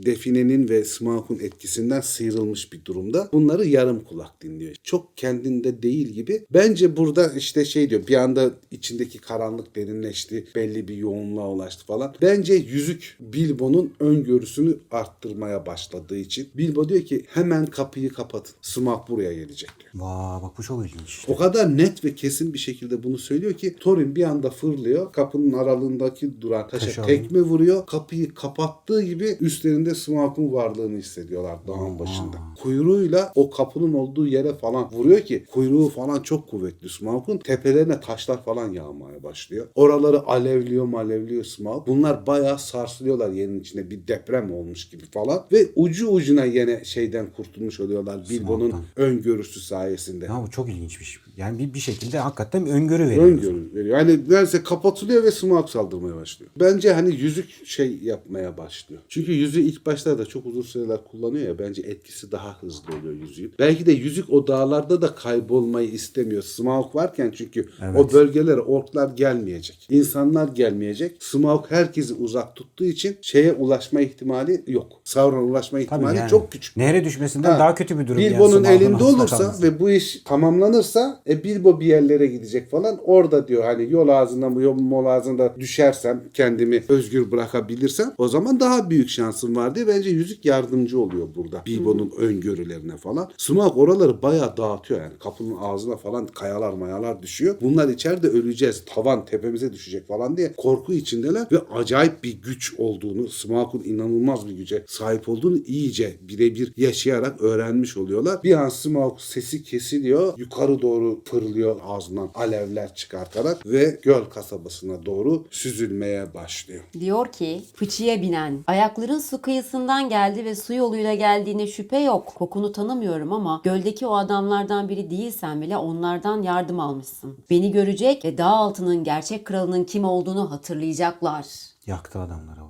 Define'nin ve Smaug'un etkisinden sıyrılmış bir durumda. Bunları yarım kulak dinliyor. Çok kendinde değil gibi. Bence burada işte şey diyor bir anda içindeki karanlık derinleşti. Belli bir yoğunluğa ulaştı falan. Bence yüzük Bilbo'nun öngörüsünü arttırmaya başladığı için. Bilbo diyor ki hemen kapıyı kapatın. Smaug buraya gelecek diyor.
Vaa bak bu çok ilginç işte.
O kadar net ve kesin bir şekilde bunu söylüyor ki Thorin bir anda fırlıyor. Kapının aralığındaki duran taşa
Taşa
tekme vuruyor. Kapıyı kapattığı gibi üstlerinde Smaug'un varlığını hissediyorlar dağın başında. Kuyruğuyla o kapının olduğu yere falan vuruyor ki kuyruğu falan çok kuvvetli Smaug'un. Tepelerine taşlar falan yağmaya başlıyor. Oraları alevliyor malevliyor Smaug. Bunlar bayağı sarsılıyorlar yerin içinde bir deprem olmuş gibi falan. Ve ucu ucuna yine şeyden kurtulmuş oluyorlar Bilbo'nun öngörüsü sayesinde.
Ya bu çok ilginçmiş. Yani bir, bir şekilde hakikaten bir öngörü veriyor.
Öngörü veriyor. Yani neredeyse kapatılıyor ve Smaug saldırmaya başlıyor. Bence hani yüzük şey yapmaya başlıyor. Çünkü yüzüğü ilk başlarda çok uzun süreler kullanıyor ya bence etkisi daha hızlı oluyor yüzüğün. Belki de yüzük o dağlarda da kaybolmayı istemiyor. Smaug varken çünkü
Evet.
o bölgelere orklar gelmeyecek. İnsanlar gelmeyecek. Smaug herkesi uzak tuttuğu için şeye ulaşma ihtimali yok. Sauron'a ulaşma
Tabii
ihtimali
yani.
çok küçük.
Nehre düşmesinden
Ha,
daha kötü bir durum. yani
Bilbo'nun
Smaug'un
elinde olursa
kalması.
ve bu iş tamamlanırsa e, Bilbo bir yerlere gidecek falan. Orada diyor hani yol ağzından bu yol mol ağzında düşersem kendimi özgür bırakabilirsem o zaman daha büyük şansım var diye bence yüzük yardımcı oluyor burada. Bilbo'nun öngörülerine falan. Smaug oraları bayağı dağıtıyor yani. Kapının ağzına falan kayalar mayalar düşüyor. Bunlar içeride öleceğiz. Tavan tepemize düşecek falan diye korku içindeler ve acayip bir güç olduğunu, Smaug'un inanılmaz bir güce sahip olduğunu iyice birebir yaşayarak öğrenmiş oluyorlar. Bir an Smaug sesi kesiliyor. Yukarı doğru fırlıyor ağzından alevler çıkartarak ve göl kasabasına doğru süzülmeye başlıyor.
Diyor ki fıçıya binen ayakların su kıyısından geldi ve su yoluyla geldiğine şüphe yok. Kokunu tanımıyorum ama göldeki o adamlardan biri değilsen bile onlardan yardım almışsın. Beni görecek ve dağ altının gerçek kralının kim olduğunu hatırlayacaklar.
Yaktı adamları.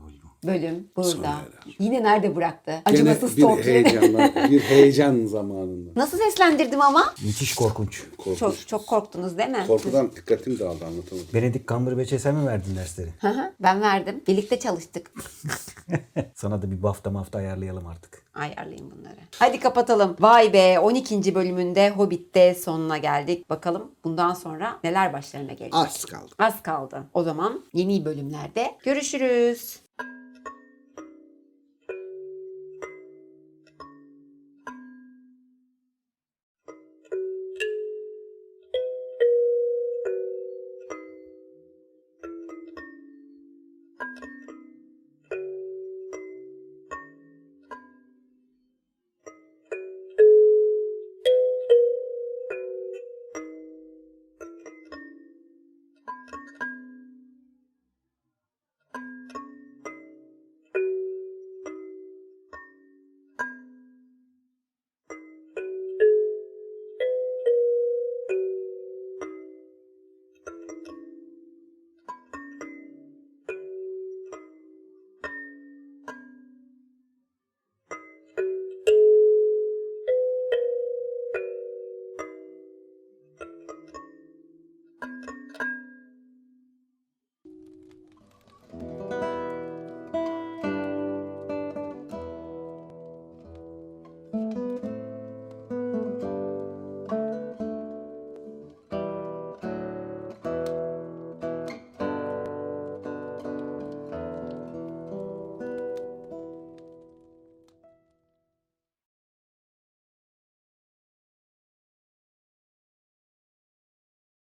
Bölüm burada.
Sona
Yine nerede bıraktı?
Gene
Acımasız
bir
Tolkien.
heyecanla, bir heyecan zamanında.
Nasıl seslendirdim ama?
Müthiş korkunç.
Korkunç.
Çok çok korktunuz değil mi?
Korkudan dikkatim dağıldı anlatamadım.
Benedict Cumberbatch'e sen mi verdin dersleri?
Hı hı, ben verdim. Birlikte çalıştık.
Sana da bir bafta mafta ayarlayalım artık.
Ayarlayın bunları. Hadi kapatalım. Vay be 12. bölümünde Hobbit'te sonuna geldik. Bakalım bundan sonra neler başlarına gelecek.
Az kaldı.
Az kaldı. O zaman yeni bölümlerde görüşürüz.